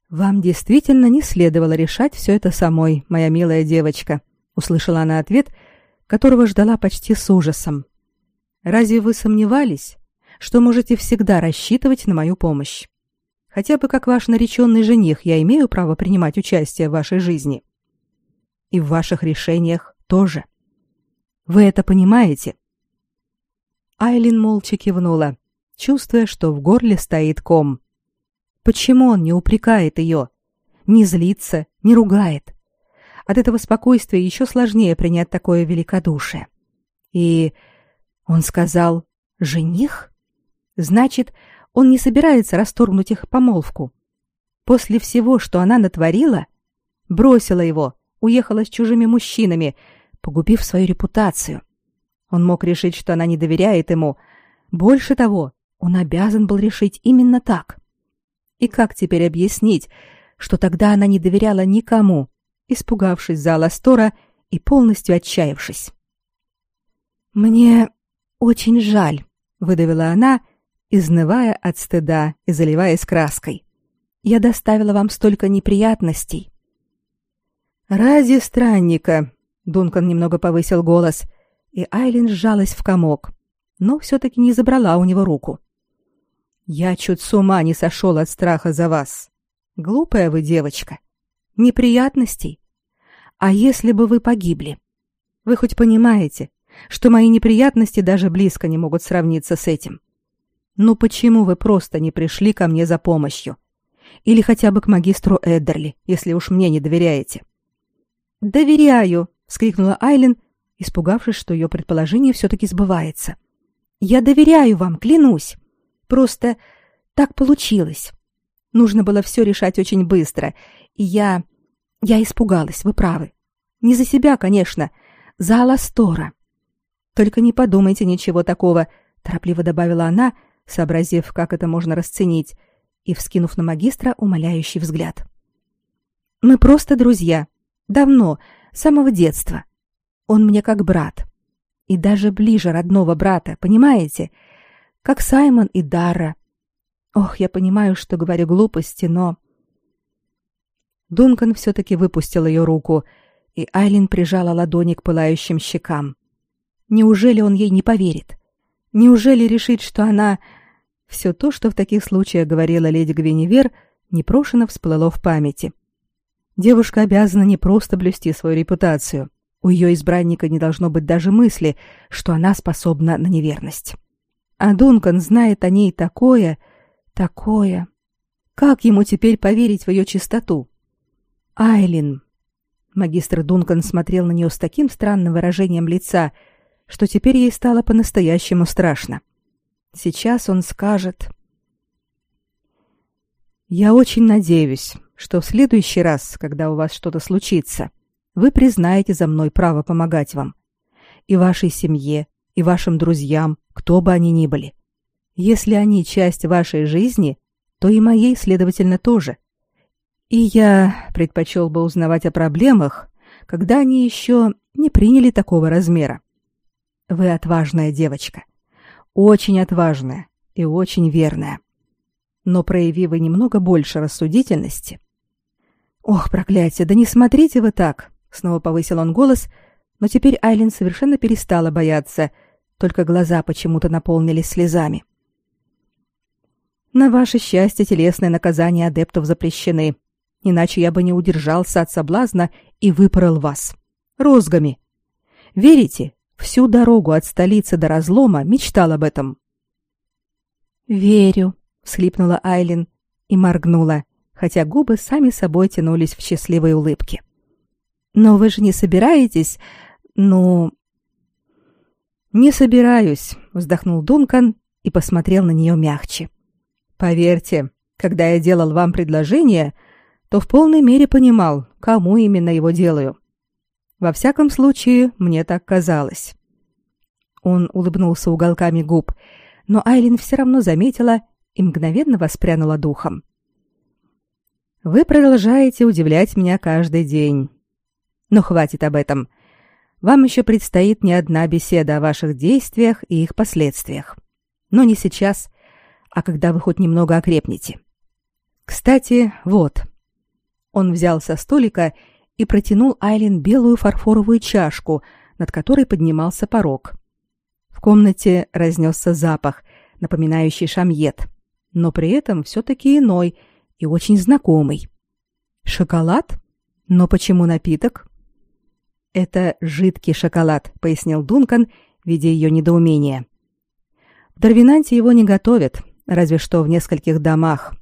Вам действительно не следовало решать все это самой, моя милая девочка, услышала она ответ, которого ждала почти с ужасом. Разве вы сомневались, что можете всегда рассчитывать на мою помощь? Хотя бы как ваш нареченный жених я имею право принимать участие в вашей жизни. И в ваших решениях тоже. Вы это понимаете? Айлин молча кивнула, чувствуя, что в горле стоит ком. Почему он не упрекает ее, не злится, не ругает? От этого спокойствия еще сложнее принять такое великодушие. И он сказал «жених»? Значит, он не собирается расторгнуть их помолвку. После всего, что она натворила, бросила его, уехала с чужими мужчинами, погубив свою репутацию. Он мог решить, что она не доверяет ему. Больше того, он обязан был решить именно так. И как теперь объяснить, что тогда она не доверяла никому, испугавшись за Аластора и полностью отчаявшись? «Мне очень жаль», — выдавила она, изнывая от стыда и заливаясь краской. «Я доставила вам столько неприятностей». «Ради странника», — Дункан немного повысил голос, и Айлин сжалась в комок, но все-таки не забрала у него руку. «Я чуть с ума не сошел от страха за вас. Глупая вы девочка. Неприятностей? А если бы вы погибли? Вы хоть понимаете, что мои неприятности даже близко не могут сравниться с этим? Ну почему вы просто не пришли ко мне за помощью? Или хотя бы к магистру Эддерли, если уж мне не доверяете?» «Доверяю!» — вскрикнула Айлин испугавшись, что ее предположение все-таки сбывается. «Я доверяю вам, клянусь. Просто так получилось. Нужно было все решать очень быстро, и я... я испугалась, вы правы. Не за себя, конечно, за Аластора. Только не подумайте ничего такого», — торопливо добавила она, сообразив, как это можно расценить, и вскинув на магистра умоляющий взгляд. «Мы просто друзья. Давно, с самого детства. Он мне как брат. И даже ближе родного брата, понимаете? Как Саймон и Дара. Ох, я понимаю, что говорю глупости, но... Дункан все-таки выпустил ее руку, и Айлин прижала ладони к пылающим щекам. Неужели он ей не поверит? Неужели решит, что она... Все то, что в таких случаях говорила леди Гвиневер, непрошено всплыло в памяти. Девушка обязана не просто блюсти свою репутацию, у ее избранника не должно быть даже мысли, что она способна на неверность. А Дункан знает о ней такое, такое. Как ему теперь поверить в ее чистоту? Айлин. Магистр Дункан смотрел на нее с таким странным выражением лица, что теперь ей стало по-настоящему страшно. Сейчас он скажет... «Я очень надеюсь, что в следующий раз, когда у вас что-то случится, вы признаете за мной право помогать вам. И вашей семье, и вашим друзьям, кто бы они ни были. Если они часть вашей жизни, то и моей, следовательно, тоже. И я предпочел бы узнавать о проблемах, когда они еще не приняли такого размера. Вы отважная девочка. Очень отважная и очень верная. Но прояви вы немного больше рассудительности. Ох, проклятие, да не смотрите вы так, снова повысил он голос, но теперь Айлин совершенно перестала бояться, только глаза почему-то наполнились слезами. На ваше счастье телесные наказания адептов запрещены, иначе я бы не удержался от соблазна и выпорол вас. Розгами. Верите? Всю дорогу от столицы до разлома мечтал об этом. Верю, всхлипнула Айлин и моргнула, хотя губы сами собой тянулись в счастливой улыбке. Но вы же не собираетесь, ну, не собираюсь, вздохнул Дункан и посмотрел на нее мягче. Поверьте, когда я делал вам предложение, то в полной мере понимал, кому именно его делаю. Во всяком случае, мне так казалось. Он улыбнулся уголками губ, но Айлин все равно заметила и мгновенно воспрянула духом. Вы продолжаете удивлять меня каждый день. Но хватит об этом. Вам еще предстоит не одна беседа о ваших действиях и их последствиях. Но не сейчас, а когда вы хоть немного окрепнете. Кстати, вот. Он взял со столика и протянул Айлин белую фарфоровую чашку, над которой поднимался порог. В комнате разнесся запах, напоминающий шамьет, но при этом все-таки иной и очень знакомый. Шоколад? Но почему напиток? Это жидкий шоколад, пояснил Дункан, видя ее недоумение. В Дарвинанте его не готовят, разве что в нескольких домах.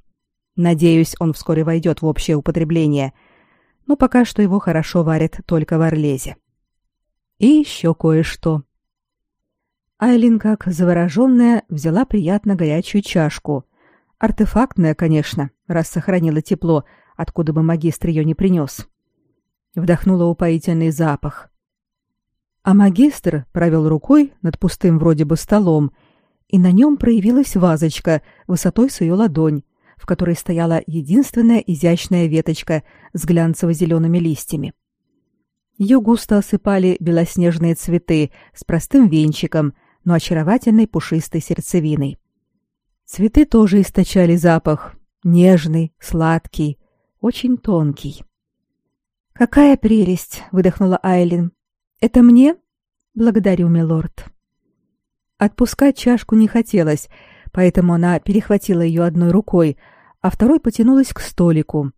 Надеюсь, он вскоре войдет в общее употребление, но пока что его хорошо варят только в Орлезе. И еще кое-что. Айлин, как завороженная, взяла приятно горячую чашку. Артефактная, конечно, раз сохранила тепло, откуда бы магистр ее не принес. Вдохнула упоительный запах. А магистр провел рукой над пустым вроде бы столом, и на нем проявилась вазочка высотой с ее ладонь, в которой стояла единственная изящная веточка с глянцево-зелеными листьями. Ее густо осыпали белоснежные цветы с простым венчиком, но очаровательной пушистой сердцевиной. Цветы тоже источали запах, нежный, сладкий, очень тонкий. «Какая прелесть!» — выдохнула Айлин. «Это мне?» «Благодарю, милорд». Отпускать чашку не хотелось, поэтому она перехватила ее одной рукой, а второй потянулась к столику.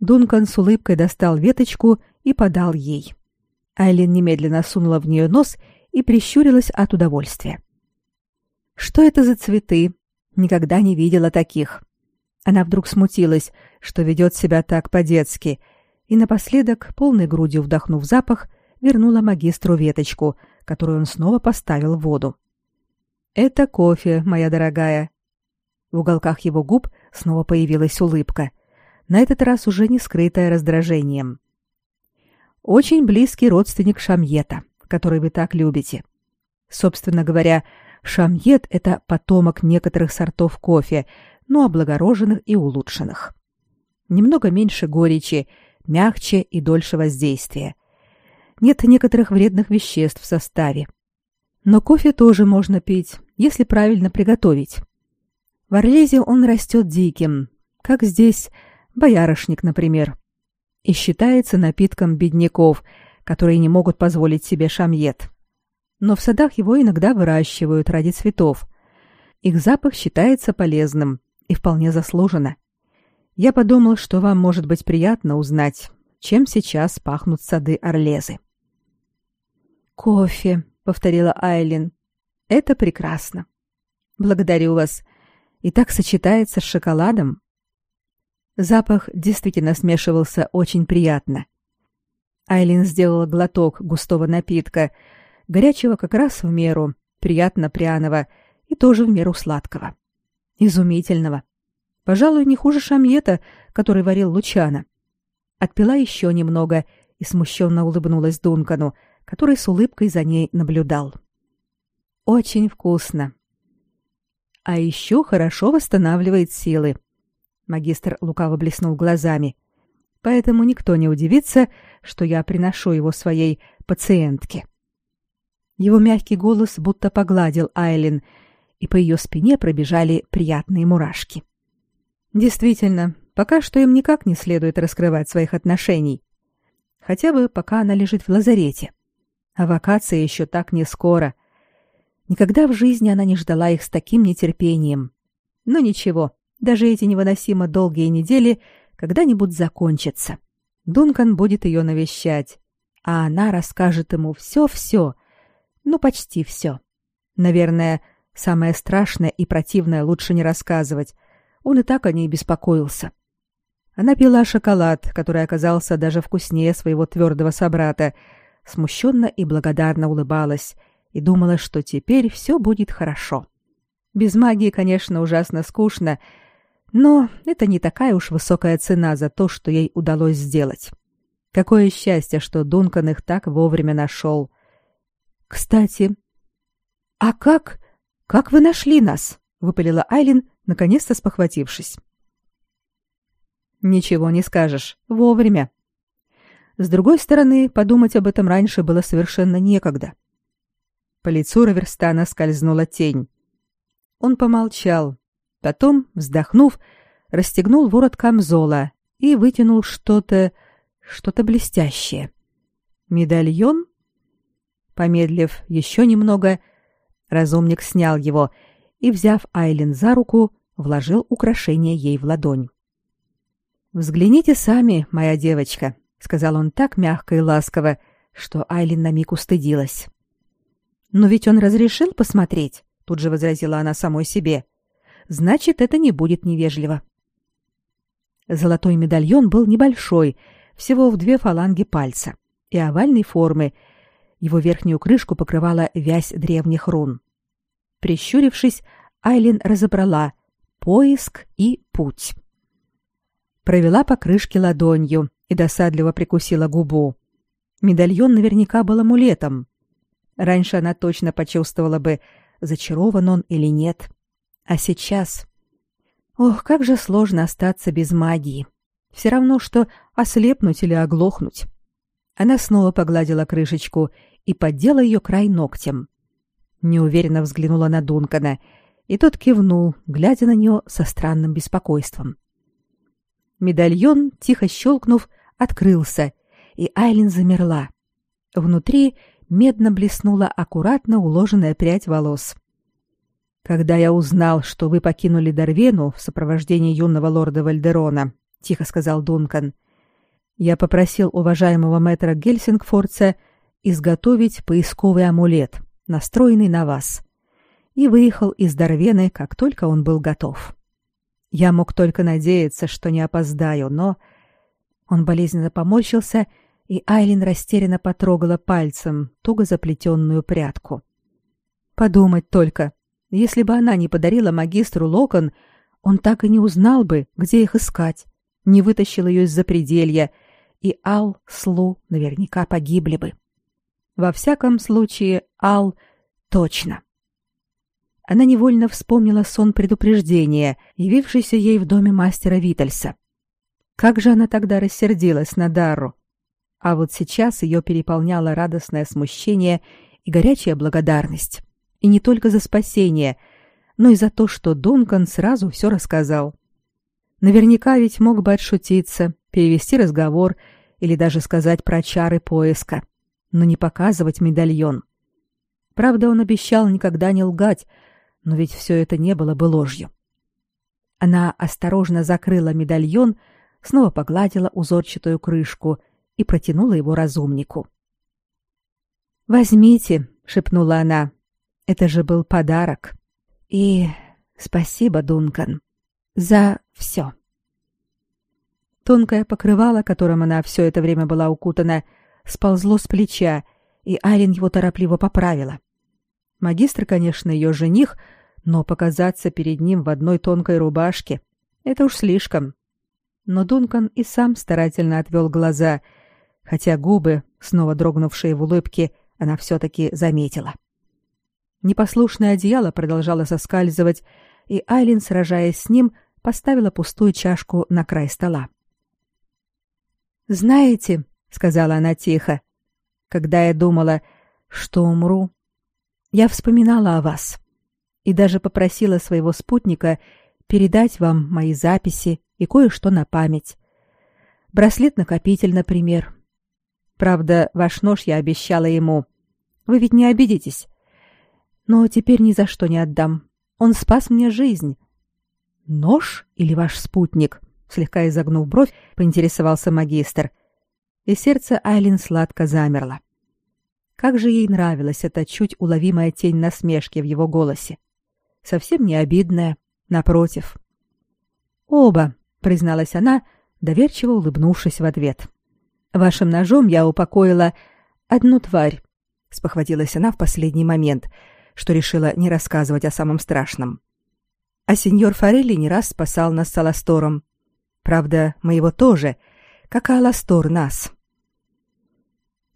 Дункан с улыбкой достал веточку и подал ей. Айлин немедленно сунула в нее нос и прищурилась от удовольствия. «Что это за цветы? Никогда не видела таких». Она вдруг смутилась, что ведет себя так по-детски, и напоследок, полной грудью вдохнув запах, вернула магистру веточку, которую он снова поставил в воду. Это кофе, моя дорогая. В уголках его губ снова появилась улыбка, на этот раз уже не скрытая раздражением. Очень близкий родственник Шамьета, который вы так любите. Собственно говоря, Шамьет это потомок некоторых сортов кофе, но облагороженных и улучшенных. Немного меньше горечи, мягче и дольше воздействия. Нет некоторых вредных веществ в составе. Но кофе тоже можно пить, если правильно приготовить. В Орлезе он растет диким, как здесь боярышник, например, и считается напитком бедняков, которые не могут позволить себе шамьет. Но в садах его иногда выращивают ради цветов. Их запах считается полезным и вполне заслуженно. Я подумал, что вам может быть приятно узнать, чем сейчас пахнут сады Орлезы. Кофе, повторила Айлин. Это прекрасно. Благодарю вас. И так сочетается с шоколадом. Запах действительно смешивался очень приятно. Айлин сделала глоток густого напитка, горячего как раз в меру, приятно пряного и тоже в меру сладкого. Изумительного. Пожалуй, не хуже шамьета, который варил Лучана. Отпила еще немного и смущенно улыбнулась Дункану, который с улыбкой за ней наблюдал. Очень вкусно. А еще хорошо восстанавливает силы. Магистр лукаво блеснул глазами. Поэтому никто не удивится, что я приношу его своей пациентке. Его мягкий голос будто погладил Айлин, и по ее спине пробежали приятные мурашки. Действительно, пока что им никак не следует раскрывать своих отношений. Хотя бы пока она лежит в лазарете. А вакация еще так не скоро. Никогда в жизни она не ждала их с таким нетерпением. Но ничего, даже эти невыносимо долгие недели когда-нибудь закончатся. Дункан будет ее навещать, а она расскажет ему все-все, ну почти все. Наверное, самое страшное и противное лучше не рассказывать. Он и так о ней беспокоился. Она пила шоколад, который оказался даже вкуснее своего твердого собрата, смущенно и благодарно улыбалась и думала, что теперь все будет хорошо. Без магии, конечно, ужасно скучно, но это не такая уж высокая цена за то, что ей удалось сделать. Какое счастье, что Дункан их так вовремя нашел. Кстати, а как... как вы нашли нас? выпалила Айлин, наконец-то спохватившись. Ничего не скажешь. Вовремя. С другой стороны, подумать об этом раньше было совершенно некогда. По лицу Раверстана скользнула тень. Он помолчал, потом, вздохнув, расстегнул ворот камзола и вытянул что-то, что-то блестящее. Медальон? Помедлив еще немного, разумник снял его и, взяв Айлин за руку, вложил украшение ей в ладонь. Взгляните сами, моя девочка, сказал он так мягко и ласково, что Айлин на миг устыдилась. Но ведь он разрешил посмотреть, тут же возразила она самой себе. Значит, это не будет невежливо. Золотой медальон был небольшой, всего в две фаланги пальца, и овальной формы, его верхнюю крышку покрывала вязь древних рун. Прищурившись, Айлин разобрала поиск и путь. Провела по крышке ладонью и досадливо прикусила губу. Медальон наверняка был амулетом. Раньше она точно почувствовала бы, зачарован он или нет. А сейчас... Ох, как же сложно остаться без магии. Все равно, что ослепнуть или оглохнуть. Она снова погладила крышечку и поддела ее край ногтем. Неуверенно взглянула на Дункана, и тот кивнул, глядя на нее со странным беспокойством. Медальон, тихо щелкнув, открылся, и Айлин замерла. Внутри медно блеснула аккуратно уложенная прядь волос. Когда я узнал, что вы покинули Дарвену в сопровождении юного лорда Вальдерона, тихо сказал Дункан, я попросил уважаемого мэтра Гельсингфорца изготовить поисковый амулет, настроенный на вас, и выехал из Дарвены, как только он был готов. Я мог только надеяться, что не опоздаю, но он болезненно поморщился, и Айлин растерянно потрогала пальцем туго заплетенную прядку. Подумать только, если бы она не подарила магистру локон, он так и не узнал бы, где их искать, не вытащил ее из-за пределья, и Ал с Лу наверняка погибли бы. Во всяком случае, Ал точно. Она невольно вспомнила сон предупреждения, явившийся ей в доме мастера Витальса. Как же она тогда рассердилась на Дару. А вот сейчас ее переполняло радостное смущение и горячая благодарность. И не только за спасение, но и за то, что Дункан сразу все рассказал. Наверняка ведь мог бы отшутиться, перевести разговор или даже сказать про чары поиска, но не показывать медальон. Правда, он обещал никогда не лгать, но ведь все это не было бы ложью. Она осторожно закрыла медальон, снова погладила узорчатую крышку и протянула его разумнику. «Возьмите», — шепнула она. «Это же был подарок. И спасибо, Дункан, за все». Тонкое покрывало, которым она все это время была укутана, сползло с плеча, и Айлин его торопливо поправила. Магистр, конечно, ее жених, но показаться перед ним в одной тонкой рубашке — это уж слишком. Но Дункан и сам старательно отвел глаза, хотя губы, снова дрогнувшие в улыбке, она все-таки заметила. Непослушное одеяло продолжало соскальзывать, и Айлин, сражаясь с ним, поставила пустую чашку на край стола. «Знаете», — сказала она тихо, — «когда я думала, что умру, я вспоминала о вас и даже попросила своего спутника передать вам мои записи и кое-что на память. Браслет-накопитель, например. Правда, ваш нож я обещала ему. Вы ведь не обидитесь. Но теперь ни за что не отдам. Он спас мне жизнь. Нож или ваш спутник? Слегка изогнув бровь, поинтересовался магистр. И сердце Айлин сладко замерло. Как же ей нравилась эта чуть уловимая тень насмешки в его голосе. Совсем не обидная, напротив. Оба, призналась она, доверчиво улыбнувшись в ответ. Вашим ножом я упокоила одну тварь, спохватилась она в последний момент, что решила не рассказывать о самом страшном. А сеньор Форелли не раз спасал нас с Аластором. Правда, мы его тоже, как и Аластор нас.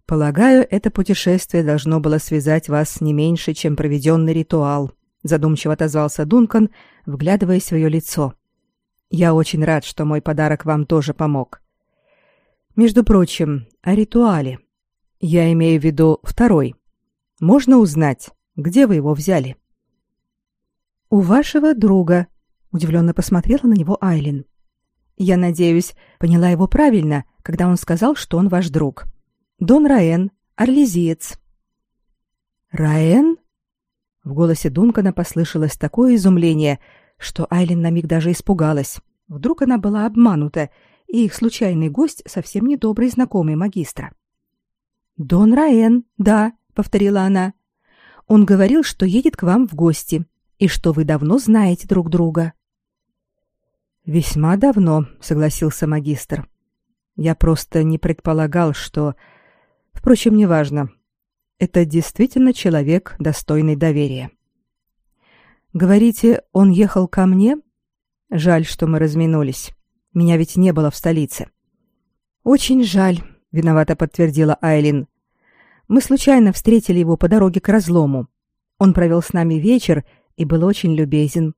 Полагаю, это путешествие должно было связать вас не меньше, чем проведенный ритуал, задумчиво отозвался Дункан, вглядываясь в ее лицо. Я очень рад, что мой подарок вам тоже помог. Между прочим, о ритуале. Я имею в виду второй. Можно узнать, где вы его взяли? У вашего друга, удивленно посмотрела на него Айлин. Я надеюсь, поняла его правильно, когда он сказал, что он ваш друг. Дон Раен, орлезиец. Раен? В голосе Дункана послышалось такое изумление, что Айлин на миг даже испугалась. Вдруг она была обманута, и их случайный гость совсем не добрый знакомый магистра. Дон Раен, да, повторила она. Он говорил, что едет к вам в гости и что вы давно знаете друг друга. Весьма давно, согласился магистр. Я просто не предполагал, что Впрочем, неважно. Это действительно человек, достойный доверия. Говорите, он ехал ко мне? Жаль, что мы разминулись. Меня ведь не было в столице. Очень жаль, виновато подтвердила Айлин. Мы случайно встретили его по дороге к разлому. Он провел с нами вечер и был очень любезен.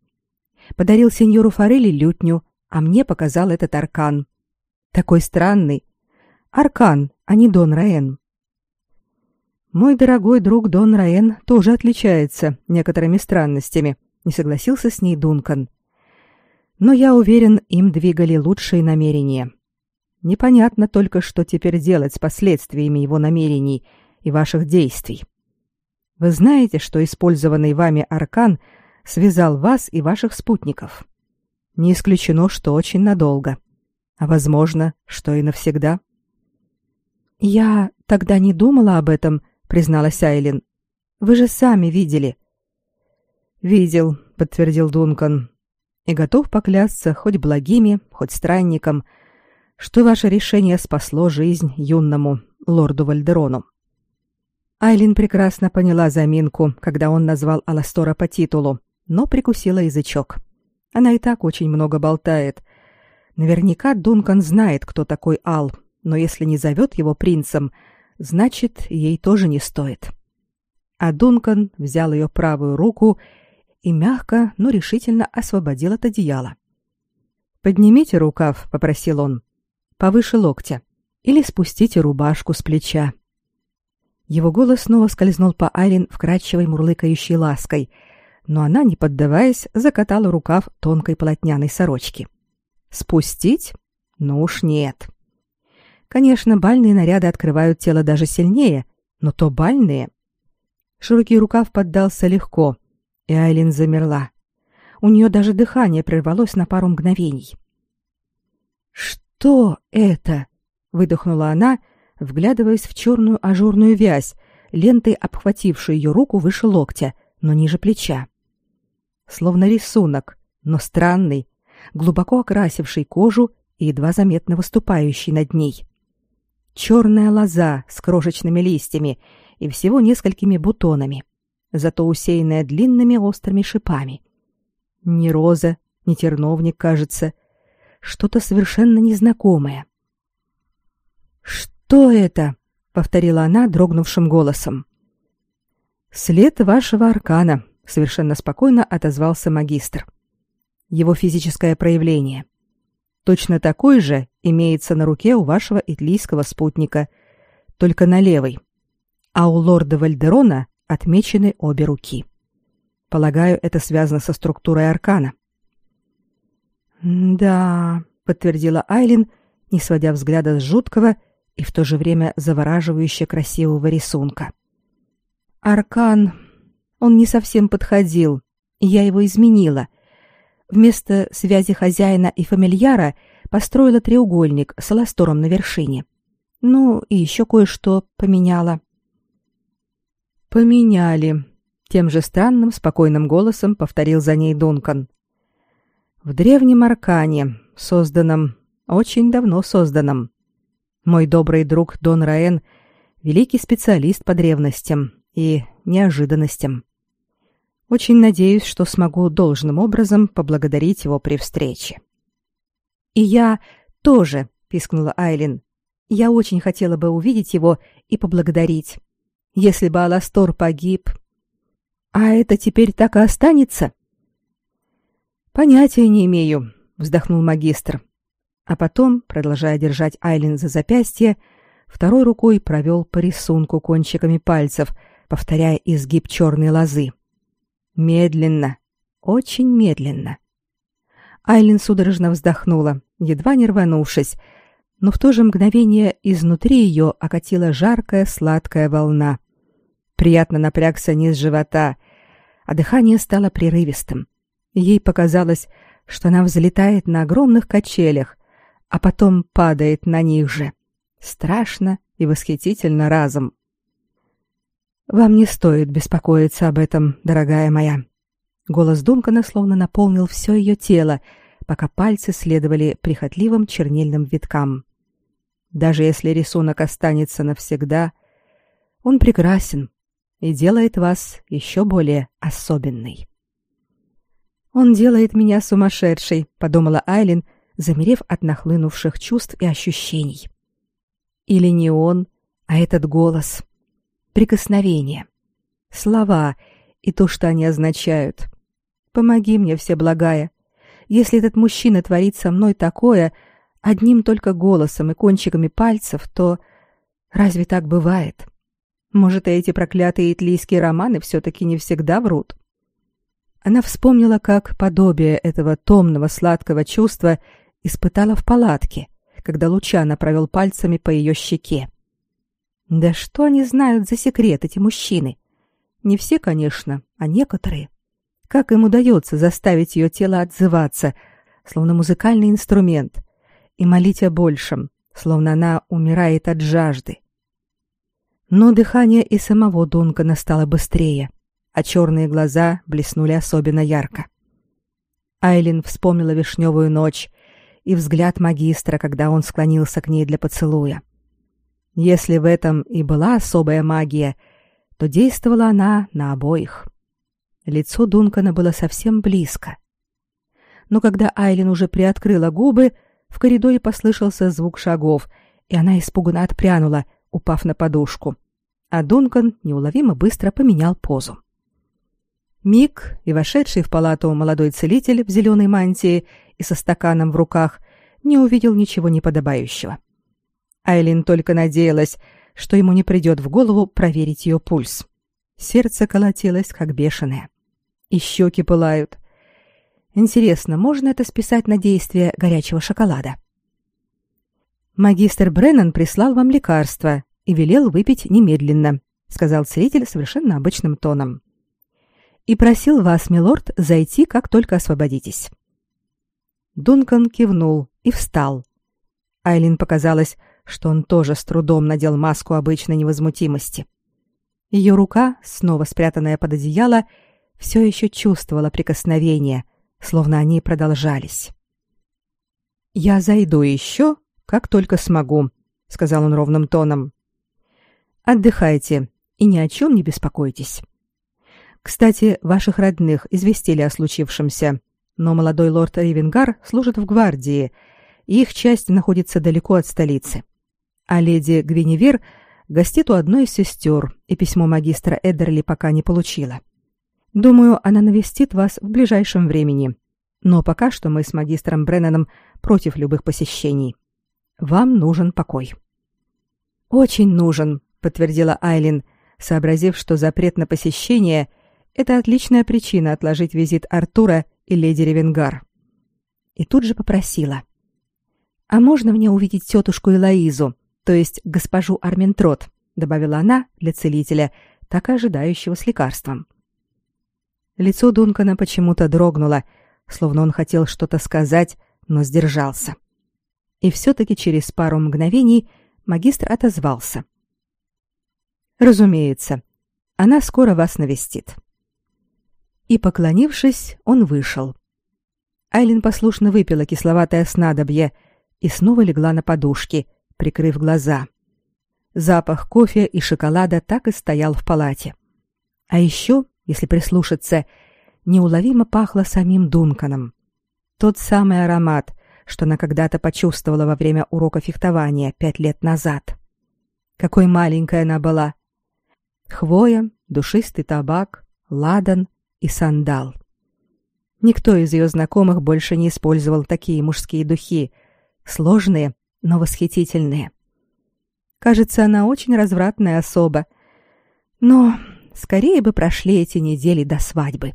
Подарил сеньору Форели лютню, а мне показал этот аркан. Такой странный. Аркан, а не Дон Раэн. Мой дорогой друг Дон Раен тоже отличается некоторыми странностями, не согласился с ней Дункан. Но я уверен, им двигали лучшие намерения. Непонятно только, что теперь делать с последствиями его намерений и ваших действий. Вы знаете, что использованный вами аркан связал вас и ваших спутников. Не исключено, что очень надолго, а возможно, что и навсегда. Я тогда не думала об этом, призналась Айлин. Вы же сами видели. Видел, подтвердил Дункан. И готов поклясться хоть благими, хоть странником, что ваше решение спасло жизнь юному лорду Вальдерону. Айлин прекрасно поняла заминку, когда он назвал Аластора по титулу, но прикусила язычок. Она и так очень много болтает. Наверняка Дункан знает, кто такой Ал, но если не зовет его принцем, значит, ей тоже не стоит. А Дункан взял ее правую руку и мягко, но решительно освободил от одеяла. «Поднимите рукав», — попросил он, — «повыше локтя, или спустите рубашку с плеча». Его голос снова скользнул по Айлин вкрадчивой мурлыкающей лаской, но она, не поддаваясь, закатала рукав тонкой полотняной сорочки. «Спустить? Ну уж нет». Конечно, бальные наряды открывают тело даже сильнее, но то бальные. Широкий рукав поддался легко, и Айлин замерла. У нее даже дыхание прервалось на пару мгновений. «Что это?» — выдохнула она, вглядываясь в черную ажурную вязь, лентой обхватившую ее руку выше локтя, но ниже плеча. Словно рисунок, но странный, глубоко окрасивший кожу и едва заметно выступающий над ней. черная лоза с крошечными листьями и всего несколькими бутонами, зато усеянная длинными острыми шипами. Не роза, не терновник, кажется, что-то совершенно незнакомое. Что это? повторила она дрогнувшим голосом. След вашего аркана, совершенно спокойно отозвался магистр. Его физическое проявление. Точно такой же имеется на руке у вашего итлийского спутника, только на левой. А у лорда Вальдерона отмечены обе руки. Полагаю, это связано со структурой аркана. «Да», — подтвердила Айлин, не сводя взгляда с жуткого и в то же время завораживающе красивого рисунка. «Аркан, он не совсем подходил, я его изменила. Вместо связи хозяина и фамильяра построила треугольник с аластором на вершине. Ну, и еще кое-что поменяла». «Поменяли», — тем же странным, спокойным голосом повторил за ней Дункан. В древнем аркане, созданном, очень давно созданном. Мой добрый друг Дон Раен — великий специалист по древностям и неожиданностям. Очень надеюсь, что смогу должным образом поблагодарить его при встрече. «И я тоже», — пискнула Айлин. «Я очень хотела бы увидеть его и поблагодарить. Если бы Аластор погиб...» «А это теперь так и останется?» Понятия не имею, вздохнул магистр. А потом, продолжая держать Айлин за запястье, второй рукой провел по рисунку кончиками пальцев, повторяя изгиб черной лозы. Медленно, очень медленно. Айлин судорожно вздохнула, едва не рванувшись, но в то же мгновение изнутри ее окатила жаркая сладкая волна. Приятно напрягся низ живота, а дыхание стало прерывистым. Ей показалось, что она взлетает на огромных качелях, а потом падает на них же. Страшно и восхитительно разом. Вам не стоит беспокоиться об этом, дорогая моя. Голос Дункана словно наполнил все ее тело, пока пальцы следовали прихотливым чернильным виткам. Даже если рисунок останется навсегда, он прекрасен и делает вас еще более особенной. Он делает меня сумасшедшей, подумала Айлин, замерев от нахлынувших чувств и ощущений. Или не он, а этот голос. Прикосновение. Слова и то, что они означают. Помоги мне, Всеблагая. Если этот мужчина творит со мной такое одним только голосом и кончиками пальцев, то разве так бывает? Может, эти проклятые итлийские романы все-таки не всегда врут? Она вспомнила, как подобие этого томного сладкого чувства испытала в палатке, когда Лучано провел пальцами по ее щеке. Да что они знают за секрет эти мужчины? Не все, конечно, а некоторые. Как им удается заставить ее тело отзываться, словно музыкальный инструмент, и молить о большем, словно она умирает от жажды. Но дыхание и самого Дункана стало быстрее — а черные глаза блеснули особенно ярко. Айлин вспомнила вишневую ночь и взгляд магистра, когда он склонился к ней для поцелуя. Если в этом и была особая магия, то действовала она на обоих. Лицо Дункана было совсем близко. Но когда Айлин уже приоткрыла губы, в коридоре послышался звук шагов, и она испуганно отпрянула, упав на подушку. А Дункан неуловимо быстро поменял позу. Миг, и вошедший в палату молодой целитель в зеленой мантии и со стаканом в руках не увидел ничего неподобающего. Айлин только надеялась, что ему не придет в голову проверить ее пульс. Сердце колотилось, как бешеное. И щеки пылают. Интересно, можно это списать на действие горячего шоколада? «Магистр Бреннан прислал вам лекарство и велел выпить немедленно», сказал целитель совершенно обычным тоном и просил вас, милорд, зайти, как только освободитесь. Дункан кивнул и встал. Айлин показалось, что он тоже с трудом надел маску обычной невозмутимости. Ее рука, снова спрятанная под одеяло, все еще чувствовала прикосновение, словно они продолжались. «Я зайду еще, как только смогу», — сказал он ровным тоном. Отдыхайте и ни о чем не беспокойтесь. Кстати, ваших родных известили о случившемся, но молодой лорд Ривенгар служит в гвардии, и их часть находится далеко от столицы. А леди Гвиневер гостит у одной из сестер, и письмо магистра Эддерли пока не получила. Думаю, она навестит вас в ближайшем времени. Но пока что мы с магистром Бреннаном против любых посещений. Вам нужен покой. Очень нужен, подтвердила Айлин, сообразив, что запрет на посещение это отличная причина отложить визит Артура и леди Ревенгар. И тут же попросила: "А можно мне увидеть тетушку Элоизу, то есть госпожу Арментрот?" добавила она для целителя, так ожидающего с лекарством. Лицо Дункана почему-то дрогнуло, словно он хотел что-то сказать, но сдержался. И все таки через пару мгновений магистр отозвался: Разумеется, она скоро вас навестит. И поклонившись, он вышел. Айлин послушно выпила кисловатое снадобье и снова легла на подушки, прикрыв глаза. Запах кофе и шоколада так и стоял в палате. А еще, если прислушаться, неуловимо пахло самим Дунканом. Тот самый аромат, что она когда-то почувствовала во время урока фехтования пять лет назад. Какой маленькая она была, хвоя, душистый табак, ладан и сандал. Никто из ее знакомых больше не использовал такие мужские духи, сложные, но восхитительные. Кажется, она очень развратная особа. Но скорее бы прошли эти недели до свадьбы.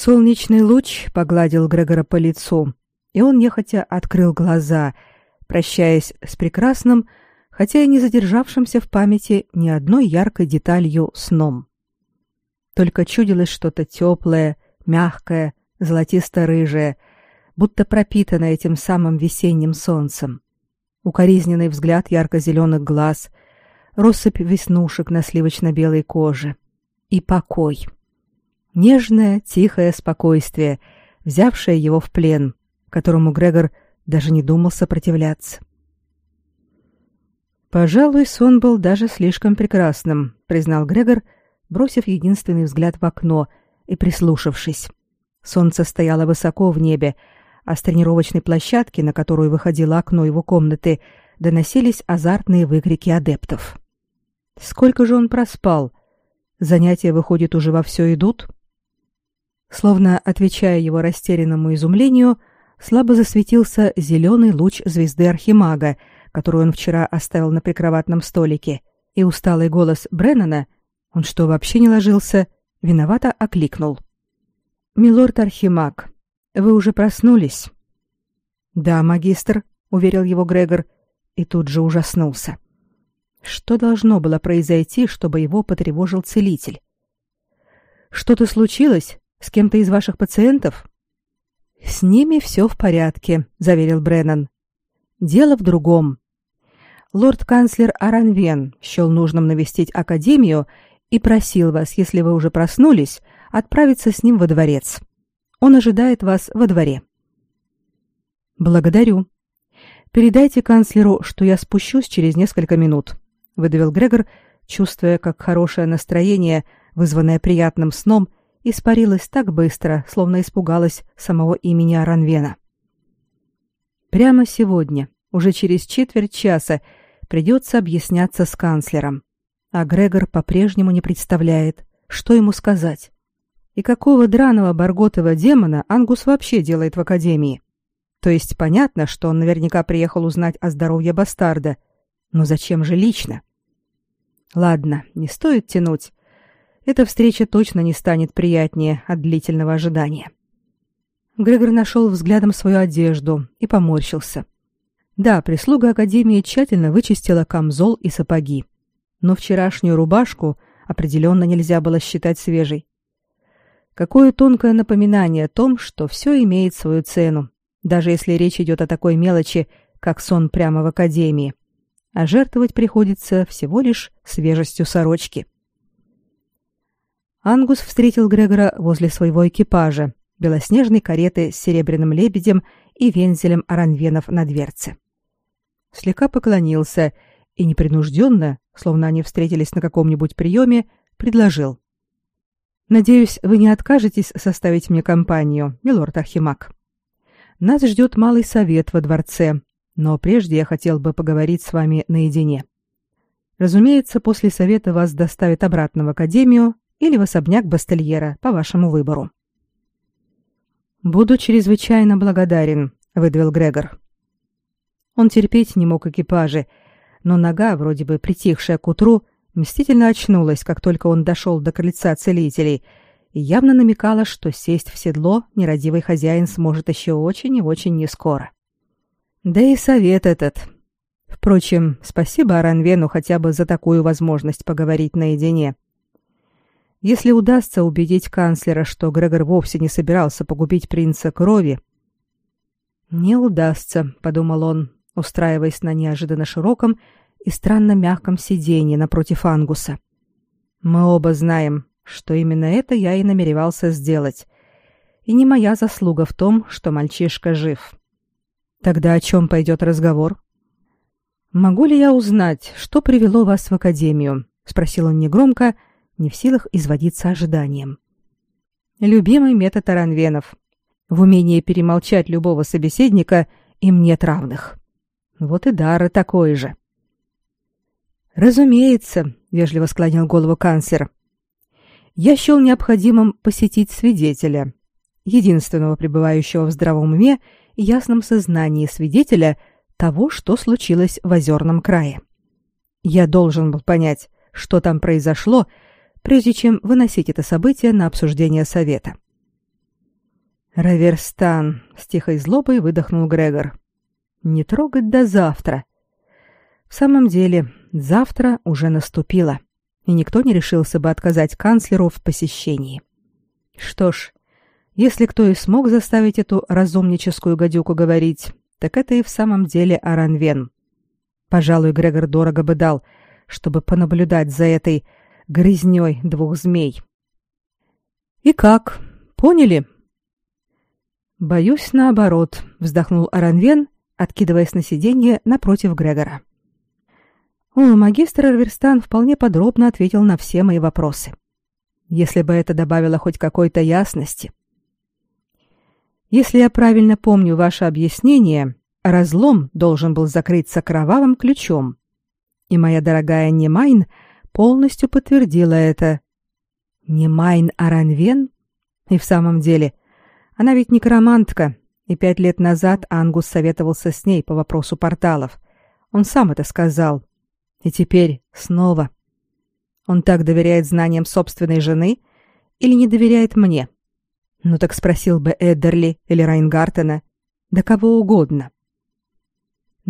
Солнечный луч погладил Грегора по лицу, и он нехотя открыл глаза, прощаясь с прекрасным, хотя и не задержавшимся в памяти ни одной яркой деталью сном. Только чудилось что-то теплое, мягкое, золотисто-рыжее, будто пропитанное этим самым весенним солнцем. Укоризненный взгляд ярко-зеленых глаз, россыпь веснушек на сливочно-белой коже и покой — Нежное, тихое спокойствие, взявшее его в плен, которому Грегор даже не думал сопротивляться. Пожалуй, сон был даже слишком прекрасным, признал Грегор, бросив единственный взгляд в окно и прислушавшись. Солнце стояло высоко в небе, а с тренировочной площадки, на которую выходило окно его комнаты, доносились азартные выкрики адептов. Сколько же он проспал? Занятия, выходит, уже во все идут? Словно отвечая его растерянному изумлению, слабо засветился зеленый луч звезды Архимага, которую он вчера оставил на прикроватном столике, и усталый голос Бреннана, он что, вообще не ложился, виновато окликнул. «Милорд Архимаг, вы уже проснулись?» «Да, магистр», — уверил его Грегор, и тут же ужаснулся. Что должно было произойти, чтобы его потревожил целитель? «Что-то случилось?» С кем-то из ваших пациентов? С ними все в порядке, заверил Бреннан. Дело в другом. Лорд-канцлер Аранвен счел нужным навестить академию и просил вас, если вы уже проснулись, отправиться с ним во дворец. Он ожидает вас во дворе. Благодарю. Передайте канцлеру, что я спущусь через несколько минут, выдавил Грегор, чувствуя, как хорошее настроение, вызванное приятным сном, испарилась так быстро, словно испугалась самого имени Аранвена. Прямо сегодня, уже через четверть часа, придется объясняться с канцлером. А Грегор по-прежнему не представляет, что ему сказать. И какого драного барготого демона Ангус вообще делает в академии? То есть понятно, что он наверняка приехал узнать о здоровье бастарда, но зачем же лично? Ладно, не стоит тянуть эта встреча точно не станет приятнее от длительного ожидания. Грегор нашел взглядом свою одежду и поморщился. Да, прислуга академии тщательно вычистила камзол и сапоги, но вчерашнюю рубашку определенно нельзя было считать свежей. Какое тонкое напоминание о том, что все имеет свою цену, даже если речь идет о такой мелочи, как сон прямо в академии. А жертвовать приходится всего лишь свежестью сорочки. Ангус встретил Грегора возле своего экипажа, белоснежной кареты с серебряным лебедем и вензелем оранвенов на дверце. Слегка поклонился и непринужденно, словно они встретились на каком-нибудь приеме, предложил. «Надеюсь, вы не откажетесь составить мне компанию, милорд Архимаг. Нас ждет малый совет во дворце, но прежде я хотел бы поговорить с вами наедине. Разумеется, после совета вас доставят обратно в академию или в особняк Бастельера, по вашему выбору». «Буду чрезвычайно благодарен», — выдавил Грегор. Он терпеть не мог экипажи, но нога, вроде бы притихшая к утру, мстительно очнулась, как только он дошел до крыльца целителей, и явно намекала, что сесть в седло нерадивый хозяин сможет еще очень и очень нескоро. Да и совет этот. Впрочем, спасибо Аранвену хотя бы за такую возможность поговорить наедине. — если удастся убедить канцлера, что Грегор вовсе не собирался погубить принца крови... «Не удастся», — подумал он, устраиваясь на неожиданно широком и странно мягком сиденье напротив Ангуса. «Мы оба знаем, что именно это я и намеревался сделать. И не моя заслуга в том, что мальчишка жив. Тогда о чем пойдет разговор?» «Могу ли я узнать, что привело вас в академию?» — спросил он негромко, — не в силах изводиться ожиданием. Любимый метод Аранвенов. В умении перемолчать любого собеседника им нет равных. Вот и Дара такой же. «Разумеется», — вежливо склонил голову канцлер. «Я счел необходимым посетить свидетеля, единственного пребывающего в здравом уме и ясном сознании свидетеля того, что случилось в Озерном крае. Я должен был понять, что там произошло, — прежде чем выносить это событие на обсуждение совета. «Раверстан!» — с тихой злобой выдохнул Грегор. «Не трогать до завтра!» В самом деле, завтра уже наступило, и никто не решился бы отказать канцлеру в посещении. Что ж, если кто и смог заставить эту разумническую гадюку говорить, так это и в самом деле Аранвен. Пожалуй, Грегор дорого бы дал, чтобы понаблюдать за этой грызнёй двух змей. «И как? Поняли?» «Боюсь, наоборот», — вздохнул Аранвен, откидываясь на сиденье напротив Грегора. О, магистр Эрверстан вполне подробно ответил на все мои вопросы. Если бы это добавило хоть какой-то ясности. Если я правильно помню ваше объяснение, разлом должен был закрыться кровавым ключом. И моя дорогая Нэмайн — полностью подтвердила это. Нэмайн Аранвен? И в самом деле, она ведь некромантка, и пять лет назад Ангус советовался с ней по вопросу порталов. Он сам это сказал. И теперь снова. Он так доверяет знаниям собственной жены или не доверяет мне? Ну так спросил бы Эддерли или Райнгартена, да кого угодно.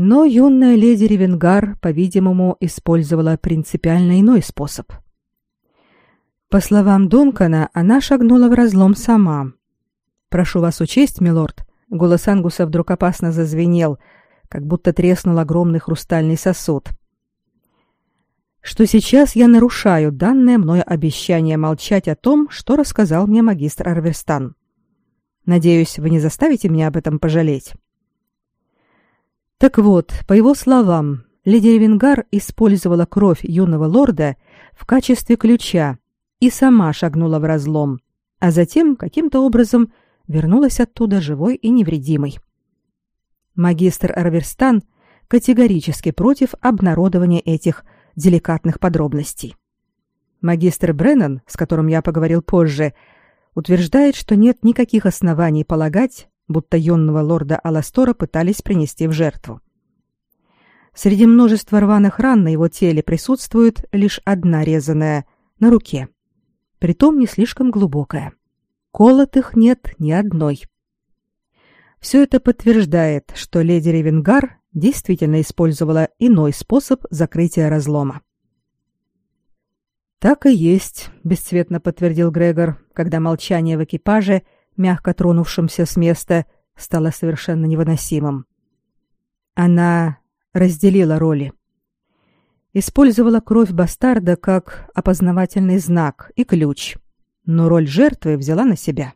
Но юная леди Ревенгар, по-видимому, использовала принципиально иной способ. По словам Дункана, она шагнула в разлом сама. «Прошу вас учесть, милорд», — голос Ангуса вдруг опасно зазвенел, как будто треснул огромный хрустальный сосуд. «Что сейчас я нарушаю данное мною обещание молчать о том, что рассказал мне магистр Арверстан. Надеюсь, вы не заставите меня об этом пожалеть». Так вот, по его словам, леди Ревенгар использовала кровь юного лорда в качестве ключа и сама шагнула в разлом, а затем каким-то образом вернулась оттуда живой и невредимой. Магистр Арверстан категорически против обнародования этих деликатных подробностей. Магистр Бреннан, с которым я поговорил позже, утверждает, что нет никаких оснований полагать, будто юного лорда Аластора пытались принести в жертву. Среди множества рваных ран на его теле присутствует лишь одна резаная на руке, притом не слишком глубокая. Колотых нет ни одной. Все это подтверждает, что леди Ревенгар действительно использовала иной способ закрытия разлома. Так и есть, бесцветно подтвердил Грегор, когда молчание в экипаже – мягко тронувшимся с места, стало совершенно невыносимым. Она разделила роли. Использовала кровь бастарда как опознавательный знак и ключ, но роль жертвы взяла на себя.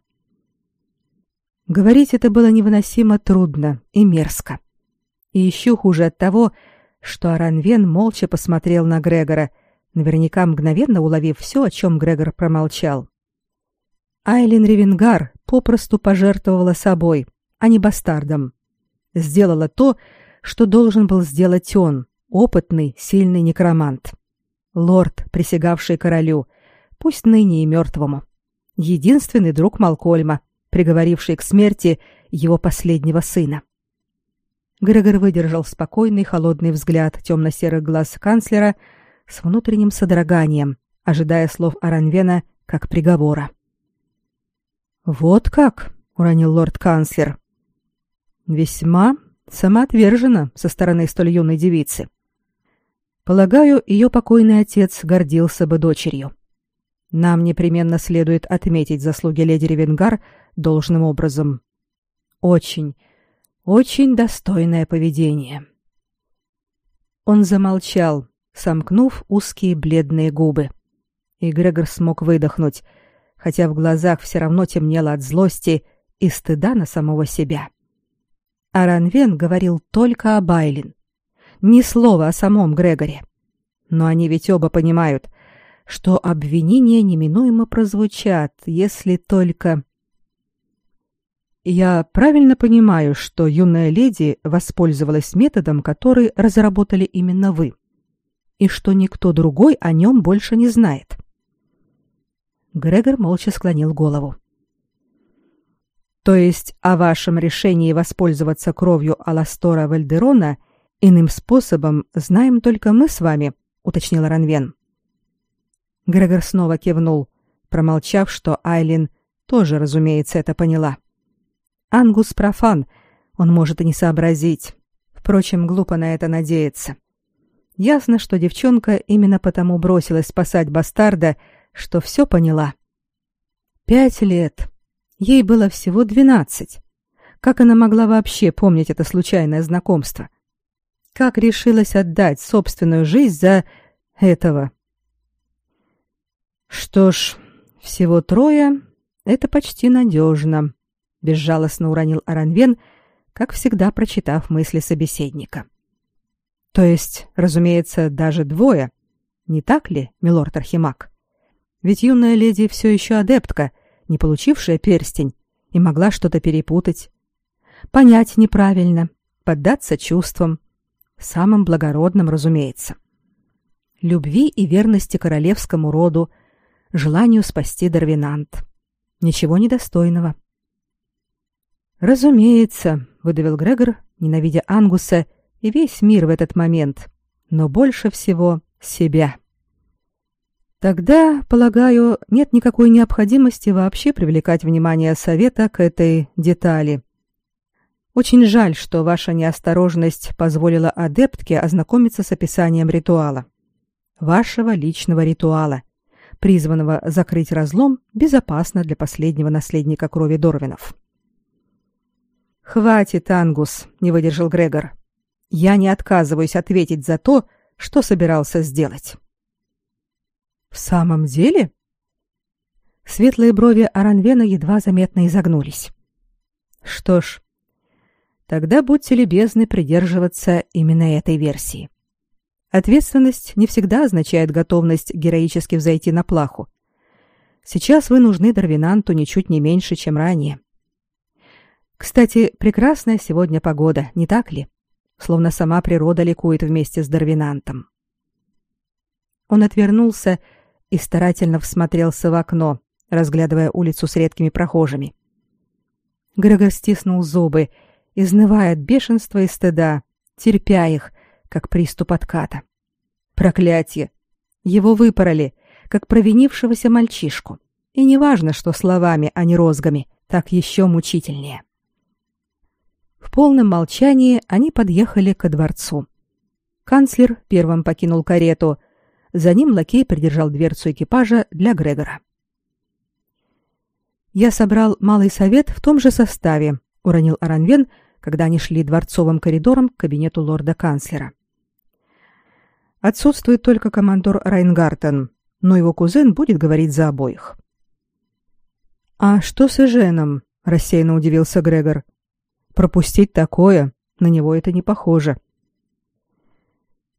Говорить это было невыносимо трудно и мерзко. И еще хуже от того, что Аранвен молча посмотрел на Грегора, наверняка мгновенно уловив все, о чем Грегор промолчал. Айлин Ревенгар попросту пожертвовала собой, а не бастардом. Сделала то, что должен был сделать он, опытный, сильный некромант. Лорд, присягавший королю, пусть ныне и мертвому. Единственный друг Малкольма, приговоривший к смерти его последнего сына. Грегор выдержал спокойный холодный взгляд темно-серых глаз канцлера с внутренним содроганием, ожидая слов Аранвена как приговора. «Вот как!» — уронил лорд-канцлер. «Весьма самоотверженно со стороны столь юной девицы. Полагаю, ее покойный отец гордился бы дочерью. Нам непременно следует отметить заслуги леди Ревенгар должным образом. Очень, очень достойное поведение. Он замолчал, сомкнув узкие бледные губы. И Грегор смог выдохнуть, хотя в глазах все равно темнело от злости и стыда на самого себя. Аранвен говорил только о Байлин. Ни слова о самом Грегоре. Но они ведь оба понимают, что обвинения неминуемо прозвучат, если только... Я правильно понимаю, что юная леди воспользовалась методом, который разработали именно вы, и что никто другой о нем больше не знает. Грегор молча склонил голову. То есть о вашем решении воспользоваться кровью Аластора Вальдерона иным способом знаем только мы с вами, уточнил Ранвен. Грегор снова кивнул, промолчав, что Айлин тоже, разумеется, это поняла. Ангус профан, он может и не сообразить. Впрочем, глупо на это надеяться. Ясно, что девчонка именно потому бросилась спасать бастарда, что все поняла. Пять лет. Ей было всего двенадцать. Как она могла вообще помнить это случайное знакомство? Как решилась отдать собственную жизнь за этого? Что ж, всего трое — это почти надежно безжалостно уронил Аранвен, как всегда прочитав мысли собеседника. То есть, разумеется, даже двое. Не так ли, милорд Архимаг? Ведь юная леди все еще адептка, не получившая перстень, и могла что-то перепутать. Понять неправильно, поддаться чувствам. Самым благородным, разумеется. Любви и верности королевскому роду, желанию спасти Дарвинант. Ничего недостойного. Разумеется, выдавил Грегор, ненавидя Ангуса и весь мир в этот момент, но больше всего себя. Тогда, полагаю, нет никакой необходимости вообще привлекать внимание совета к этой детали. Очень жаль, что ваша неосторожность позволила адептке ознакомиться с описанием ритуала. Вашего личного ритуала, призванного закрыть разлом безопасно для последнего наследника крови Дорвинов. Хватит, Ангус, не выдержал Грегор. Я не отказываюсь ответить за то, что собирался сделать. В самом деле? Светлые брови Аранвена едва заметно изогнулись. Что ж, тогда будьте любезны придерживаться именно этой версии. Ответственность не всегда означает готовность героически взойти на плаху. Сейчас вы нужны Дарвинанту ничуть не меньше, чем ранее. Кстати, прекрасная сегодня погода, не так ли? Словно сама природа ликует вместе с Дарвинантом. Он отвернулся и старательно всмотрелся в окно, разглядывая улицу с редкими прохожими. Грегор стиснул зубы, изнывая от бешенства и стыда, терпя их, как приступ отката. Проклятие! Его выпороли, как провинившегося мальчишку. И неважно, что словами, а не розгами, так еще мучительнее. В полном молчании они подъехали ко дворцу. Канцлер первым покинул карету. За ним лакей придержал дверцу экипажа для Грегора. Я собрал малый совет в том же составе, уронил Аранвен, когда они шли дворцовым коридором к кабинету лорда-канцлера. Отсутствует только командор Райнгартен, но его кузен будет говорить за обоих. А что с Эженом? рассеянно удивился Грегор. Пропустить такое, на него это не похоже.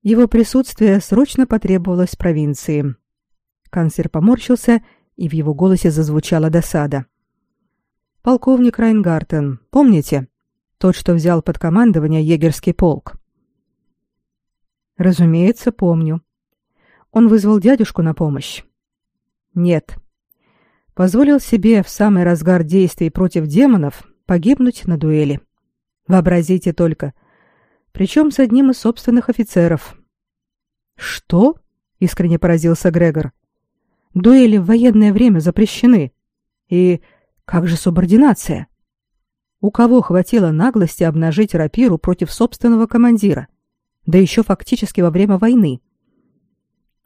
Его присутствие срочно потребовалось провинции. Канцлер поморщился, и в его голосе зазвучала досада. Полковник Райнгартен, помните? Тот, что взял под командование егерский полк. Разумеется, помню. Он вызвал дядюшку на помощь. Нет. Позволил себе в самый разгар действий против демонов погибнуть на дуэли. Вообразите только. Причем с одним из собственных офицеров. Что? Искренне поразился Грегор. Дуэли в военное время запрещены. И как же субординация? У кого хватило наглости обнажить рапиру против собственного командира? Да еще фактически во время войны.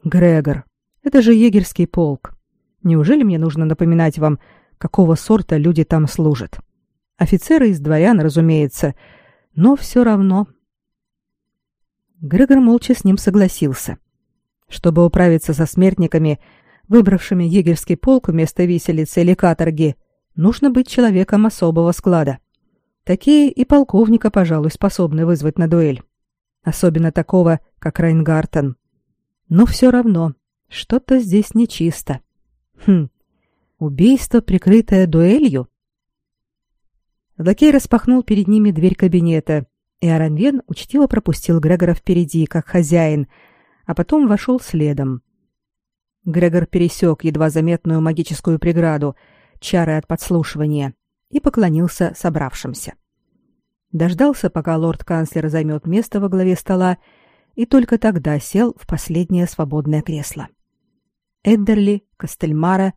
Грегор, это же егерский полк. Неужели мне нужно напоминать вам, какого сорта люди там служат? Офицеры из дворян, разумеется, но все равно. Грегор молча с ним согласился. Чтобы управиться со смертниками, выбравшими егерский полк вместо виселицы или каторги, нужно быть человеком особого склада. Такие и полковника, пожалуй, способны вызвать на дуэль. Особенно такого, как Райнгартен. Но все равно, что-то здесь нечисто. Хм, убийство, прикрытое дуэлью? Лакей распахнул перед ними дверь кабинета, и Аранвен учтиво пропустил Грегора впереди, как хозяин, а потом вошел следом. Грегор пересек едва заметную магическую преграду, чары от подслушивания, и поклонился собравшимся. Дождался, пока лорд-канцлер займет место во главе стола, и только тогда сел в последнее свободное кресло. Эддерли, Костельмара,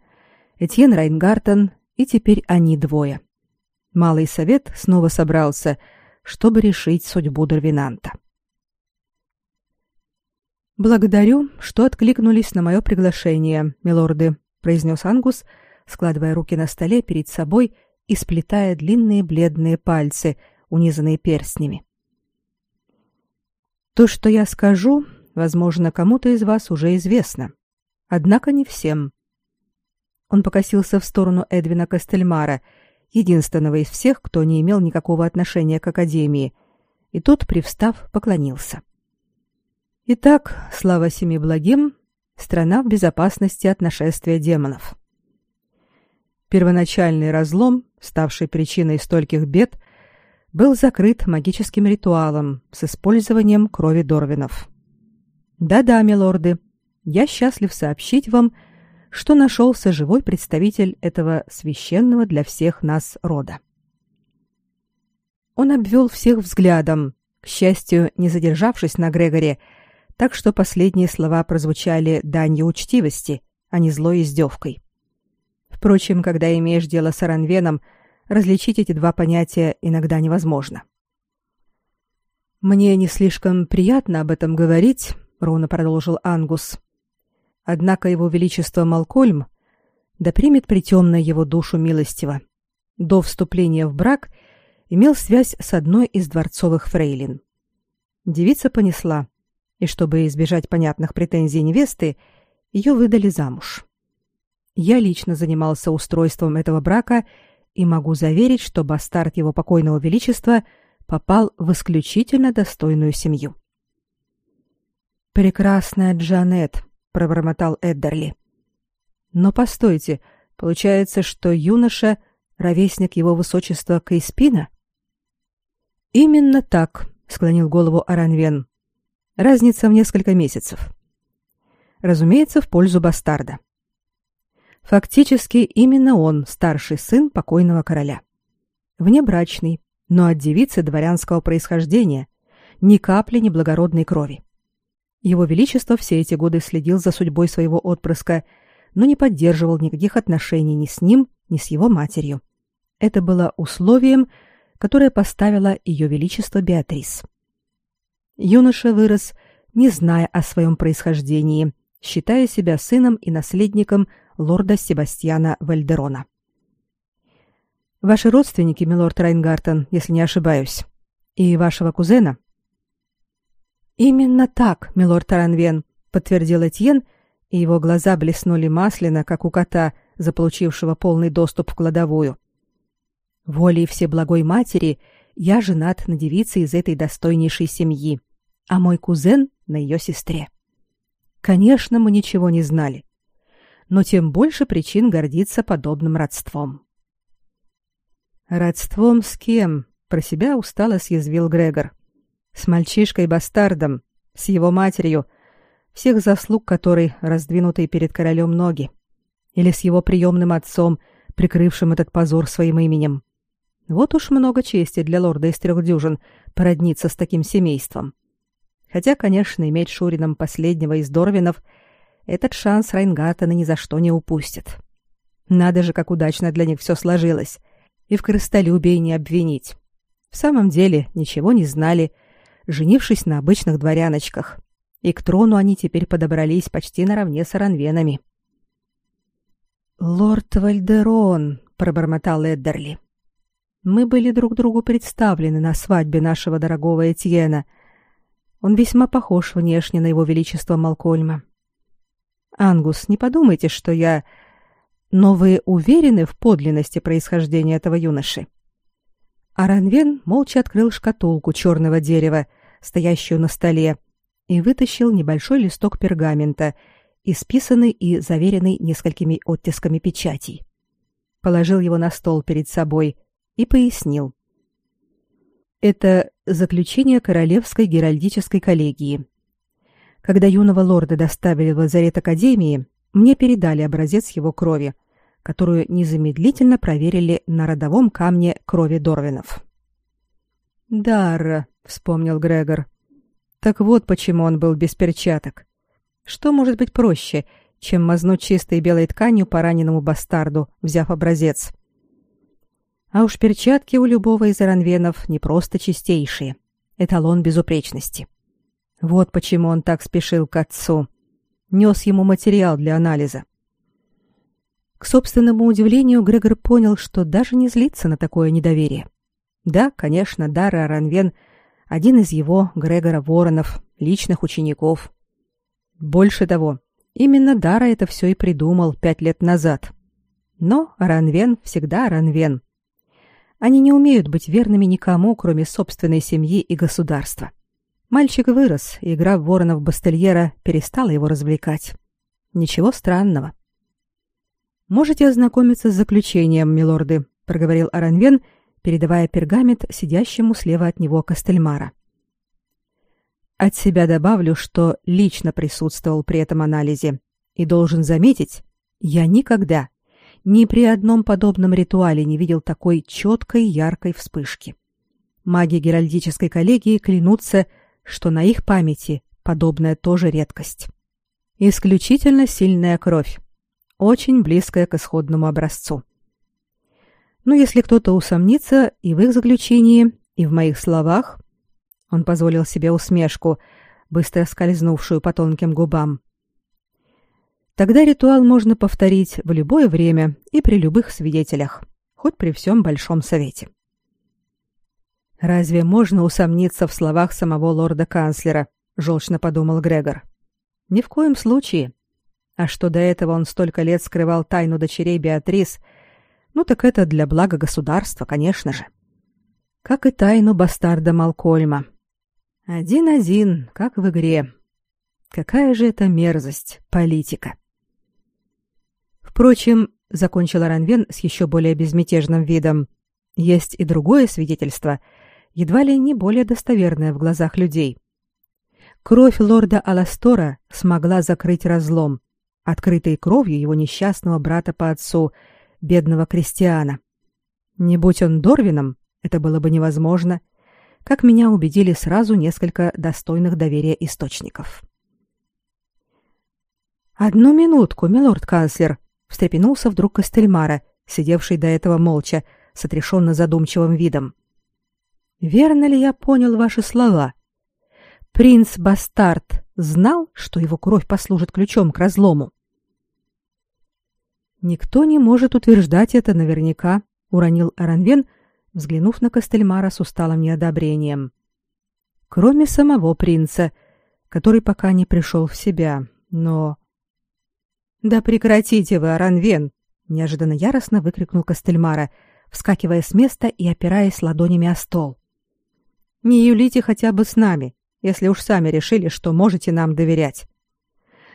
Этьен Райнгартен и теперь они двое — Малый совет снова собрался, чтобы решить судьбу Дарвинанта. Благодарю, что откликнулись на мое приглашение, милорды, произнес Ангус, складывая руки на столе перед собой и сплетая длинные бледные пальцы, унизанные перстнями. То, что я скажу, возможно, кому-то из вас уже известно, однако не всем. Он покосился в сторону Эдвина Костельмара единственного из всех, кто не имел никакого отношения к академии, и тот, привстав, поклонился. Итак, слава семи благим, страна в безопасности от нашествия демонов. Первоначальный разлом, ставший причиной стольких бед, был закрыт магическим ритуалом с использованием крови Дорвинов. Да-да, милорды, я счастлив сообщить вам, что нашелся живой представитель этого священного для всех нас рода. Он обвел всех взглядом, к счастью, не задержавшись на Грегоре, так что последние слова прозвучали данью учтивости, а не злой издевкой. Впрочем, когда имеешь дело с Аранвеном, различить эти два понятия иногда невозможно. «Мне не слишком приятно об этом говорить», — ровно продолжил Ангус, Однако его величество Малкольм, да примет притемная его душу милостиво, до вступления в брак имел связь с одной из дворцовых фрейлин. Девица понесла, и чтобы избежать понятных претензий невесты, ее выдали замуж. Я лично занимался устройством этого брака и могу заверить, что бастард его покойного величества попал в исключительно достойную семью. Прекрасная Джанет, пробормотал Эддерли. Но постойте, получается, что юноша ровесник его высочества Кейспина? Именно так, склонил голову Аранвен. Разница в несколько месяцев. Разумеется, в пользу бастарда. Фактически именно он старший сын покойного короля. Внебрачный, но от девицы дворянского происхождения, ни капли неблагородной крови. Его величество все эти годы следил за судьбой своего отпрыска, но не поддерживал никаких отношений ни с ним, ни с его матерью. Это было условием, которое поставила ее величество Беатрис. Юноша вырос, не зная о своем происхождении, считая себя сыном и наследником лорда Себастьяна Вальдерона. Ваши родственники, милорд Райнгартен, если не ошибаюсь, и вашего кузена. Именно так, милорд Таранвен, подтвердил Этьен, и его глаза блеснули масляно, как у кота, заполучившего полный доступ в кладовую. Волей Всеблагой Матери я женат на девице из этой достойнейшей семьи, а мой кузен на ее сестре. Конечно, мы ничего не знали, но тем больше причин гордиться подобным родством. Родством с кем? Про себя устало съязвил Грегор. С мальчишкой-бастардом, с его матерью, всех заслуг которой раздвинуты перед королем ноги, или с его приемным отцом, прикрывшим этот позор своим именем. Вот уж много чести для лорда из трех дюжин породниться с таким семейством. Хотя, конечно, иметь Шурином последнего из Дорвинов этот шанс Райнгаттена ни за что не упустит. Надо же, как удачно для них все сложилось и в крыстолюбии не обвинить. В самом деле ничего не знали, женившись на обычных дворяночках. И к трону они теперь подобрались почти наравне с аранвенами. «Лорд Вальдерон», — пробормотал Эддерли. «Мы были друг другу представлены на свадьбе нашего дорогого Этьена. Он весьма похож внешне на его величество Малкольма. Ангус, не подумайте, что я но вы уверены в подлинности происхождения этого юноши? Аранвен молча открыл шкатулку черного дерева, стоящую на столе, и вытащил небольшой листок пергамента, исписанный и заверенный несколькими оттисками печатей. Положил его на стол перед собой и пояснил. Это заключение Королевской геральдической коллегии. Когда юного лорда доставили в лазарет Академии, мне передали образец его крови, которую незамедлительно проверили на родовом камне крови Дорвинов. «Дар», — вспомнил Грегор. «Так вот почему он был без перчаток. Что может быть проще, чем мазнуть чистой белой тканью по раненому бастарду, взяв образец?» А уж перчатки у любого из иранвенов не просто чистейшие. Эталон безупречности. Вот почему он так спешил к отцу нес ему материал для анализа. К собственному удивлению, Грегор понял, что даже не злится на такое недоверие. Да, конечно, Дара Ранвен — один из его, Грегора Воронов, личных учеников. Больше того, именно Дара это все и придумал пять лет назад. Но Ранвен всегда Ранвен. Они не умеют быть верными никому, кроме собственной семьи и государства. Мальчик вырос, и игра в воронов Бастельера перестала его развлекать. Ничего странного. Можете ознакомиться с заключением, милорды, проговорил Аранвен, передавая пергамент сидящему слева от него Костельмара. От себя добавлю, что лично присутствовал при этом анализе и должен заметить, я никогда ни при одном подобном ритуале не видел такой четкой яркой вспышки. Маги геральдической коллегии клянутся, что на их памяти подобная тоже редкость. Исключительно сильная кровь, очень близкая к исходному образцу. Но если кто-то усомнится и в их заключении, и в моих словах, он позволил себе усмешку, быстро скользнувшую по тонким губам. Тогда ритуал можно повторить в любое время и при любых свидетелях, хоть при всем большом совете. Разве можно усомниться в словах самого лорда-канцлера? желчно подумал Грегор. Ни в коем случае. А что до этого он столько лет скрывал тайну дочерей Беатрис, ну так это для блага государства, конечно же. Как и тайну бастарда Малкольма. Один-один, как в игре. Какая же это мерзость, политика. Впрочем, закончил Ранвен с еще более безмятежным видом, есть и другое свидетельство — едва ли не более достоверная в глазах людей. Кровь лорда Аластора смогла закрыть разлом, открытый кровью его несчастного брата по отцу, бедного крестьяна. Не будь он Дорвином, это было бы невозможно, как меня убедили сразу несколько достойных доверия источников. «Одну минутку, милорд-канцлер», — встрепенулся вдруг Костельмара, сидевший до этого молча, с отрешенно задумчивым видом. Верно ли я понял ваши слова? Принц Бастард знал, что его кровь послужит ключом к разлому. Никто не может утверждать это наверняка, уронил Аранвен, взглянув на Костельмара с усталым неодобрением. Кроме самого принца, который пока не пришел в себя, но... «Да прекратите вы, Аранвен!» — неожиданно яростно выкрикнул Костельмара, вскакивая с места и опираясь ладонями о стол. «Не юлите хотя бы с нами, если уж сами решили, что можете нам доверять.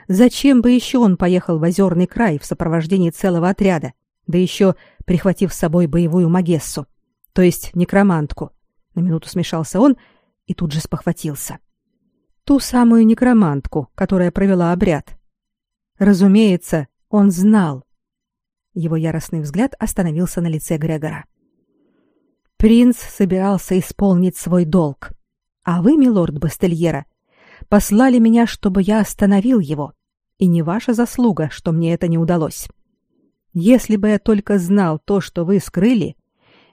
Зачем бы еще он поехал в озерный край в сопровождении целого отряда, да еще прихватив с собой боевую магессу, то есть некромантку?» На минуту смешался он и тут же спохватился. Ту самую некромантку, которая провела обряд. Разумеется, он знал. Его яростный взгляд остановился на лице Грегора. Принц собирался исполнить свой долг. А вы, милорд Бастельера, послали меня, чтобы я остановил его. И не ваша заслуга, что мне это не удалось. Если бы я только знал то, что вы скрыли,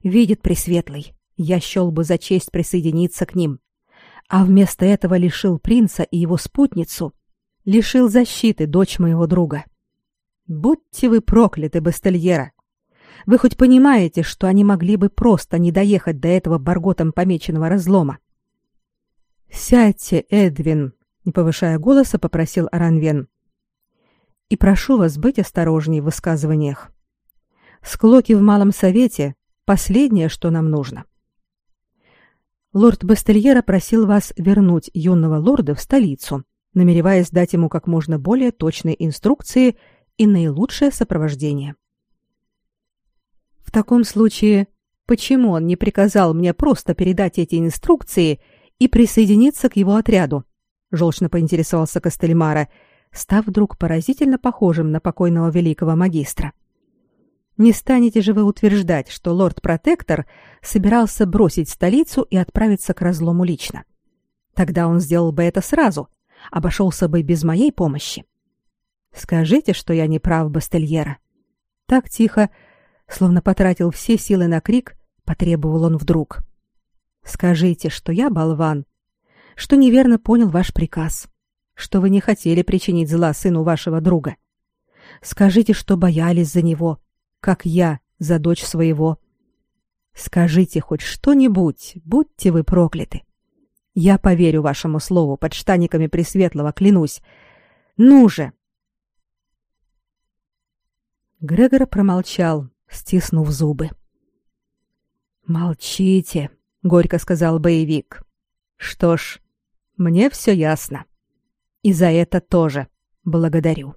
видит Пресветлый, я счел бы за честь присоединиться к ним. А вместо этого лишил принца и его спутницу, лишил защиты дочь моего друга. Будьте вы прокляты, Бастельера. Вы хоть понимаете, что они могли бы просто не доехать до этого барготом помеченного разлома? Сядьте, Эдвин, не повышая голоса, попросил Аранвен. И прошу вас быть осторожней в высказываниях. Склоки в малом совете последнее, что нам нужно. Лорд Бастельера просил вас вернуть юного лорда в столицу, намереваясь дать ему как можно более точные инструкции и наилучшее сопровождение. В таком случае, почему он не приказал мне просто передать эти инструкции и присоединиться к его отряду? Желчно поинтересовался Костельмара, став вдруг поразительно похожим на покойного великого магистра. Не станете же вы утверждать, что лорд-протектор собирался бросить столицу и отправиться к разлому лично? Тогда он сделал бы это сразу, обошелся бы без моей помощи. Скажите, что я не прав, Бастельера. Так тихо, словно потратил все силы на крик, потребовал он вдруг. Скажите, что я болван, что неверно понял ваш приказ, что вы не хотели причинить зла сыну вашего друга. Скажите, что боялись за него, как я за дочь своего. Скажите хоть что-нибудь, будьте вы прокляты. Я поверю вашему слову, под штаниками Пресветлого клянусь. Ну же!» Грегор промолчал, стиснув зубы. «Молчите», — горько сказал боевик. «Что ж, мне все ясно. И за это тоже благодарю».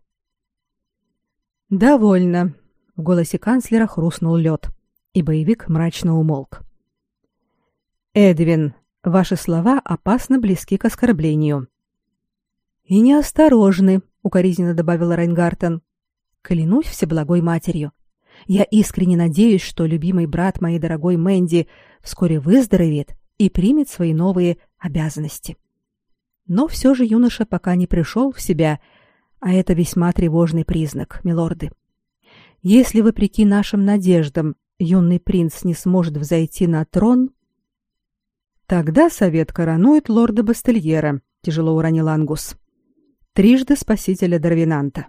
«Довольно», в голосе канцлера хрустнул лед, и боевик мрачно умолк. «Эдвин, ваши слова опасно близки к оскорблению». «И неосторожны», — укоризненно добавила Райнгартен. «Клянусь всеблагой матерью. Я искренне надеюсь, что любимый брат моей дорогой Мэнди вскоре выздоровеет и примет свои новые обязанности». Но все же юноша пока не пришел в себя, а это весьма тревожный признак, милорды. Если, вопреки нашим надеждам, юный принц не сможет взойти на трон, тогда совет коронует лорда Бастельера, тяжело уронил Ангус. Трижды спасителя Дарвинанта.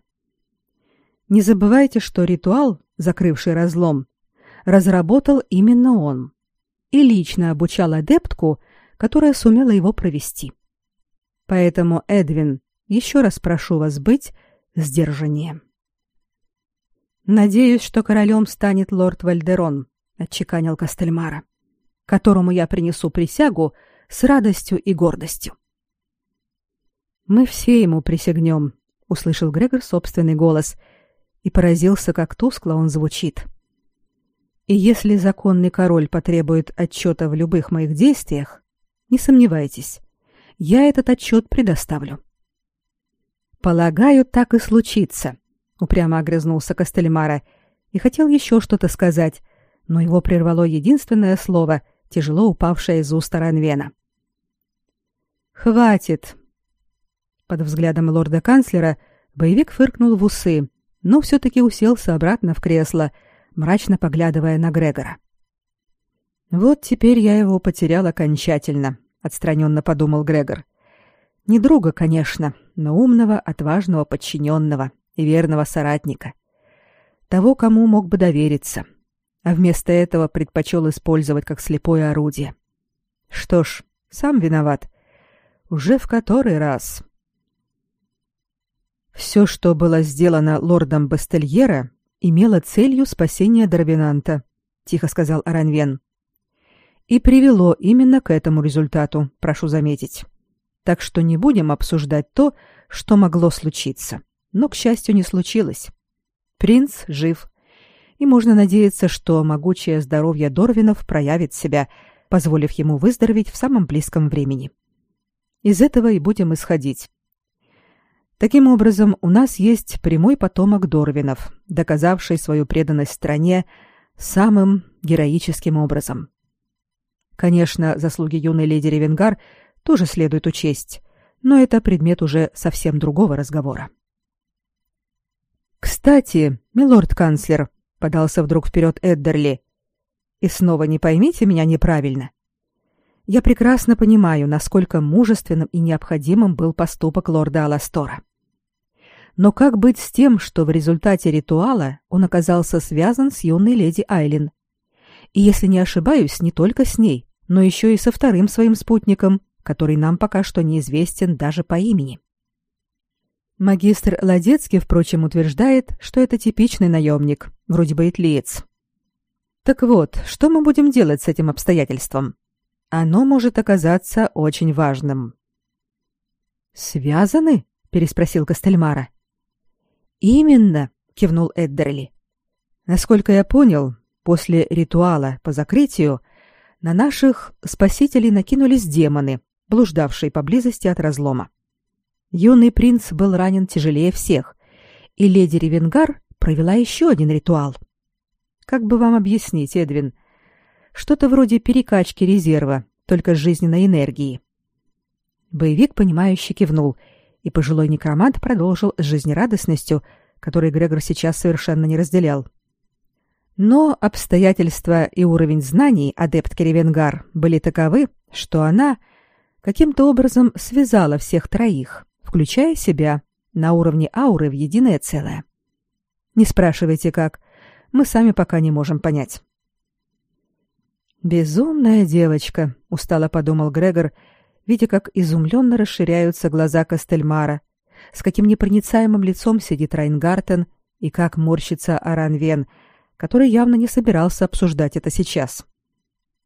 Не забывайте, что ритуал, закрывший разлом, разработал именно он и лично обучал адептку, которая сумела его провести. Поэтому, Эдвин, еще раз прошу вас быть сдержаннее. Надеюсь, что королем станет лорд Вальдерон, отчеканил Кастельмара, которому я принесу присягу с радостью и гордостью. Мы все ему присягнем, услышал Грегор собственный голос и поразился, как тускло он звучит. И если законный король потребует отчета в любых моих действиях, не сомневайтесь, я этот отчет предоставлю. Полагаю, так и случится, упрямо огрызнулся Костельмара и хотел еще что-то сказать, но его прервало единственное слово, тяжело упавшее из уст Ранвена. Хватит. Под взглядом лорда-канцлера боевик фыркнул в усы, но все таки уселся обратно в кресло, мрачно поглядывая на Грегора. Вот теперь я его потерял окончательно, отстраненно подумал Грегор. Не друга, конечно, но умного, отважного подчиненного и верного соратника. Того, кому мог бы довериться. а вместо этого предпочел использовать как слепое орудие. Что ж, сам виноват. Уже в который раз. Все, что было сделано лордом Бастельера, имело целью спасения Дорвинанта, тихо сказал Аранвен. И привело именно к этому результату, прошу заметить. Так что не будем обсуждать то, что могло случиться. Но, к счастью, не случилось. Принц жив. И можно надеяться, что могучее здоровье Дорвинов проявит себя, позволив ему выздороветь в самом близком времени. Из этого и будем исходить. Таким образом, у нас есть прямой потомок Дорвинов, доказавший свою преданность стране самым героическим образом. Конечно, заслуги юной леди Ревенгар тоже следует учесть, но это предмет уже совсем другого разговора. «Кстати, милорд-канцлер», — подался вдруг вперед Эддерли, — «и снова не поймите меня неправильно. Я прекрасно понимаю, насколько мужественным и необходимым был поступок лорда Аластора. Но как быть с тем, что в результате ритуала он оказался связан с юной леди Айлин? И если не ошибаюсь, не только с ней, но еще и со вторым своим спутником, который нам пока что неизвестен даже по имени. Магистр Ладецкий, впрочем, утверждает, что это типичный наемник, вроде бы итлиец. Так вот, что мы будем делать с этим обстоятельством? Оно может оказаться очень важным. «Связаны?» — переспросил Костельмара. Именно, кивнул Эддерли. Насколько я понял, после ритуала по закрытию на наших спасителей накинулись демоны, блуждавшие поблизости от разлома. Юный принц был ранен тяжелее всех, и леди Ревенгар провела еще один ритуал. Как бы вам объяснить, Эдвин? Что-то вроде перекачки резерва, только жизненной энергией. Боевик, понимающе кивнул — и пожилой некромант продолжил с жизнерадостностью, которой Грегор сейчас совершенно не разделял. Но обстоятельства и уровень знаний адепт Керевенгар были таковы, что она каким-то образом связала всех троих, включая себя, на уровне ауры в единое целое. Не спрашивайте как, мы сами пока не можем понять. Безумная девочка, устало подумал Грегор видя, как изумленно расширяются глаза Костельмара, с каким непроницаемым лицом сидит Райнгартен и как морщится Аранвен, который явно не собирался обсуждать это сейчас.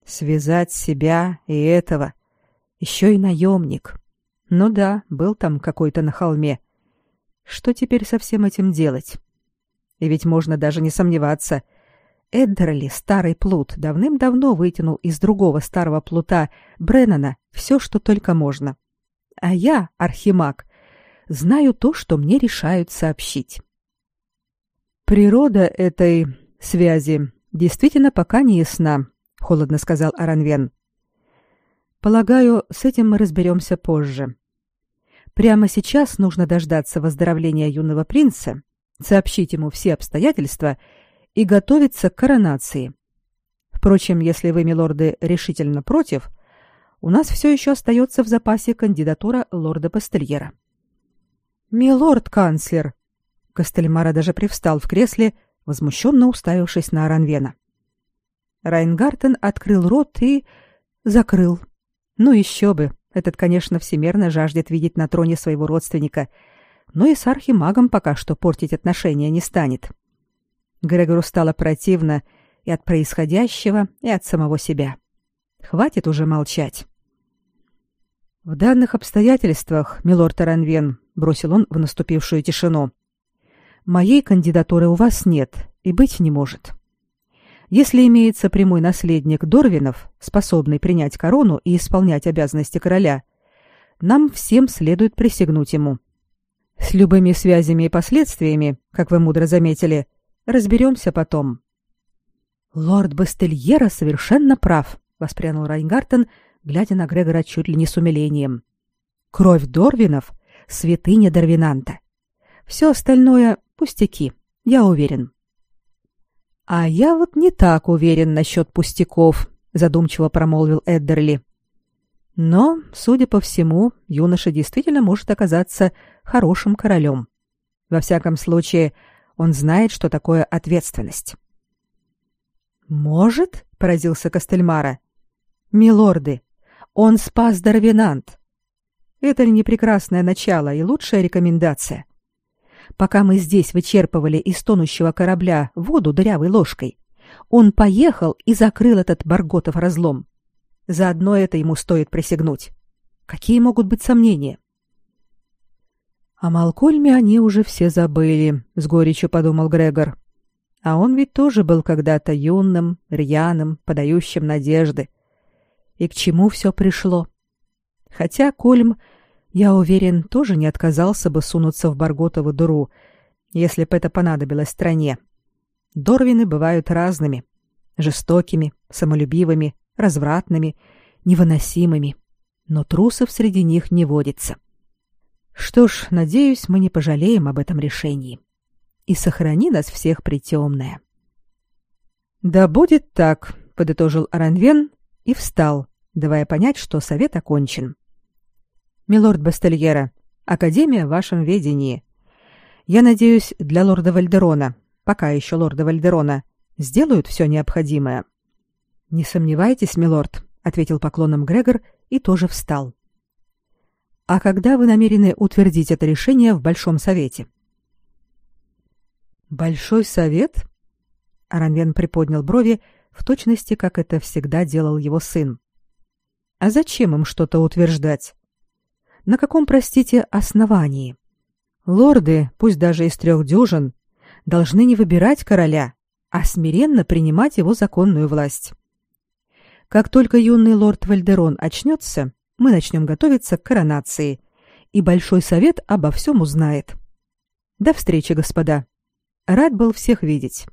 Связать себя и этого. Еще и наемник. Ну да, был там какой-то на холме. Что теперь со всем этим делать? И ведь можно даже не сомневаться — Эддерли, старый плут, давным-давно вытянул из другого старого плута, Бреннана, все, что только можно. А я, архимаг, знаю то, что мне решают сообщить. Природа этой связи действительно пока не ясна, холодно сказал Аранвен. Полагаю, с этим мы разберемся позже. Прямо сейчас нужно дождаться выздоровления юного принца, сообщить ему все обстоятельства и готовиться к коронации. Впрочем, если вы, милорды, решительно против, у нас все еще остается в запасе кандидатура лорда Пастельера. «Милорд-канцлер!» Костельмара даже привстал в кресле, возмущенно уставившись на Аранвена. Райнгартен открыл рот и... закрыл. Ну еще бы, этот, конечно, всемерно жаждет видеть на троне своего родственника, но и с архимагом пока что портить отношения не станет. Грегору стало противно и от происходящего, и от самого себя. Хватит уже молчать. В данных обстоятельствах, милорд Таранвен, бросил он в наступившую тишину. Моей кандидатуры у вас нет и быть не может. Если имеется прямой наследник Дорвинов, способный принять корону и исполнять обязанности короля, нам всем следует присягнуть ему. С любыми связями и последствиями, как вы мудро заметили, Разберемся потом. Лорд Бастельера совершенно прав, воспрянул Райнгартен, глядя на Грегора чуть ли не с умилением. Кровь Дорвинов — святыня Дарвинанта. Все остальное — пустяки, я уверен. А я вот не так уверен насчет пустяков, задумчиво промолвил Эддерли. Но, судя по всему, юноша действительно может оказаться хорошим королем. Во всяком случае, он знает, что такое ответственность. Может, поразился Костельмара. Милорды, он спас Дарвинант. Это ли не прекрасное начало и лучшая рекомендация? Пока мы здесь вычерпывали из тонущего корабля воду дырявой ложкой, он поехал и закрыл этот Барготов разлом. Заодно это ему стоит присягнуть. Какие могут быть сомнения? О Малкольме они уже все забыли, с горечью подумал Грегор. А он ведь тоже был когда-то юным, рьяным, подающим надежды. И к чему все пришло? Хотя Кольм, я уверен, тоже не отказался бы сунуться в Барготову дыру, если бы это понадобилось стране. Дорвины бывают разными. Жестокими, самолюбивыми, развратными, невыносимыми. Но трусов среди них не водится. Что ж, надеюсь, мы не пожалеем об этом решении и сохрани нас всех притемная. Да будет так, подытожил Аранвен и встал, давая понять, что совет окончен. Милорд Бастельера, академия в вашем ведении. Я надеюсь, для лорда Вальдерона, пока еще лорда Вальдерона, сделают все необходимое. Не сомневайтесь, милорд, ответил поклоном Грегор и тоже встал. А когда вы намерены утвердить это решение в большом совете? Большой совет? Аранвен приподнял брови, в точности, как это всегда делал его сын. А зачем им что-то утверждать? На каком, простите, основании? Лорды, пусть даже из трех дюжин, должны не выбирать короля, а смиренно принимать его законную власть. Как только юный лорд Вальдерон очнется, мы начнем готовиться к коронации, и Большой Совет обо всем узнает. До встречи, господа. Рад был всех видеть.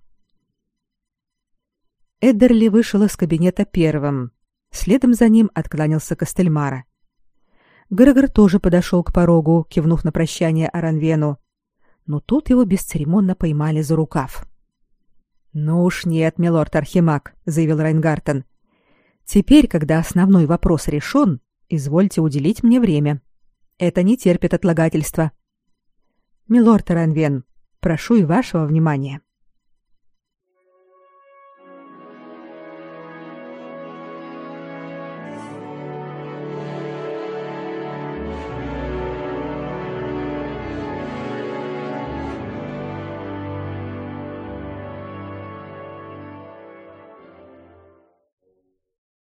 Эддерли вышел из кабинета первым. Следом за ним откланялся Костельмара. Грегор тоже подошел к порогу, кивнув на прощание Аранвену. Но тут его бесцеремонно поймали за рукав. «Ну уж нет, милорд Архимаг», — заявил Райнгартен. «Теперь, когда основной вопрос решен, извольте уделить мне время. Это не терпит отлагательства». «Милорд Аранвен, Прошу и вашего внимания.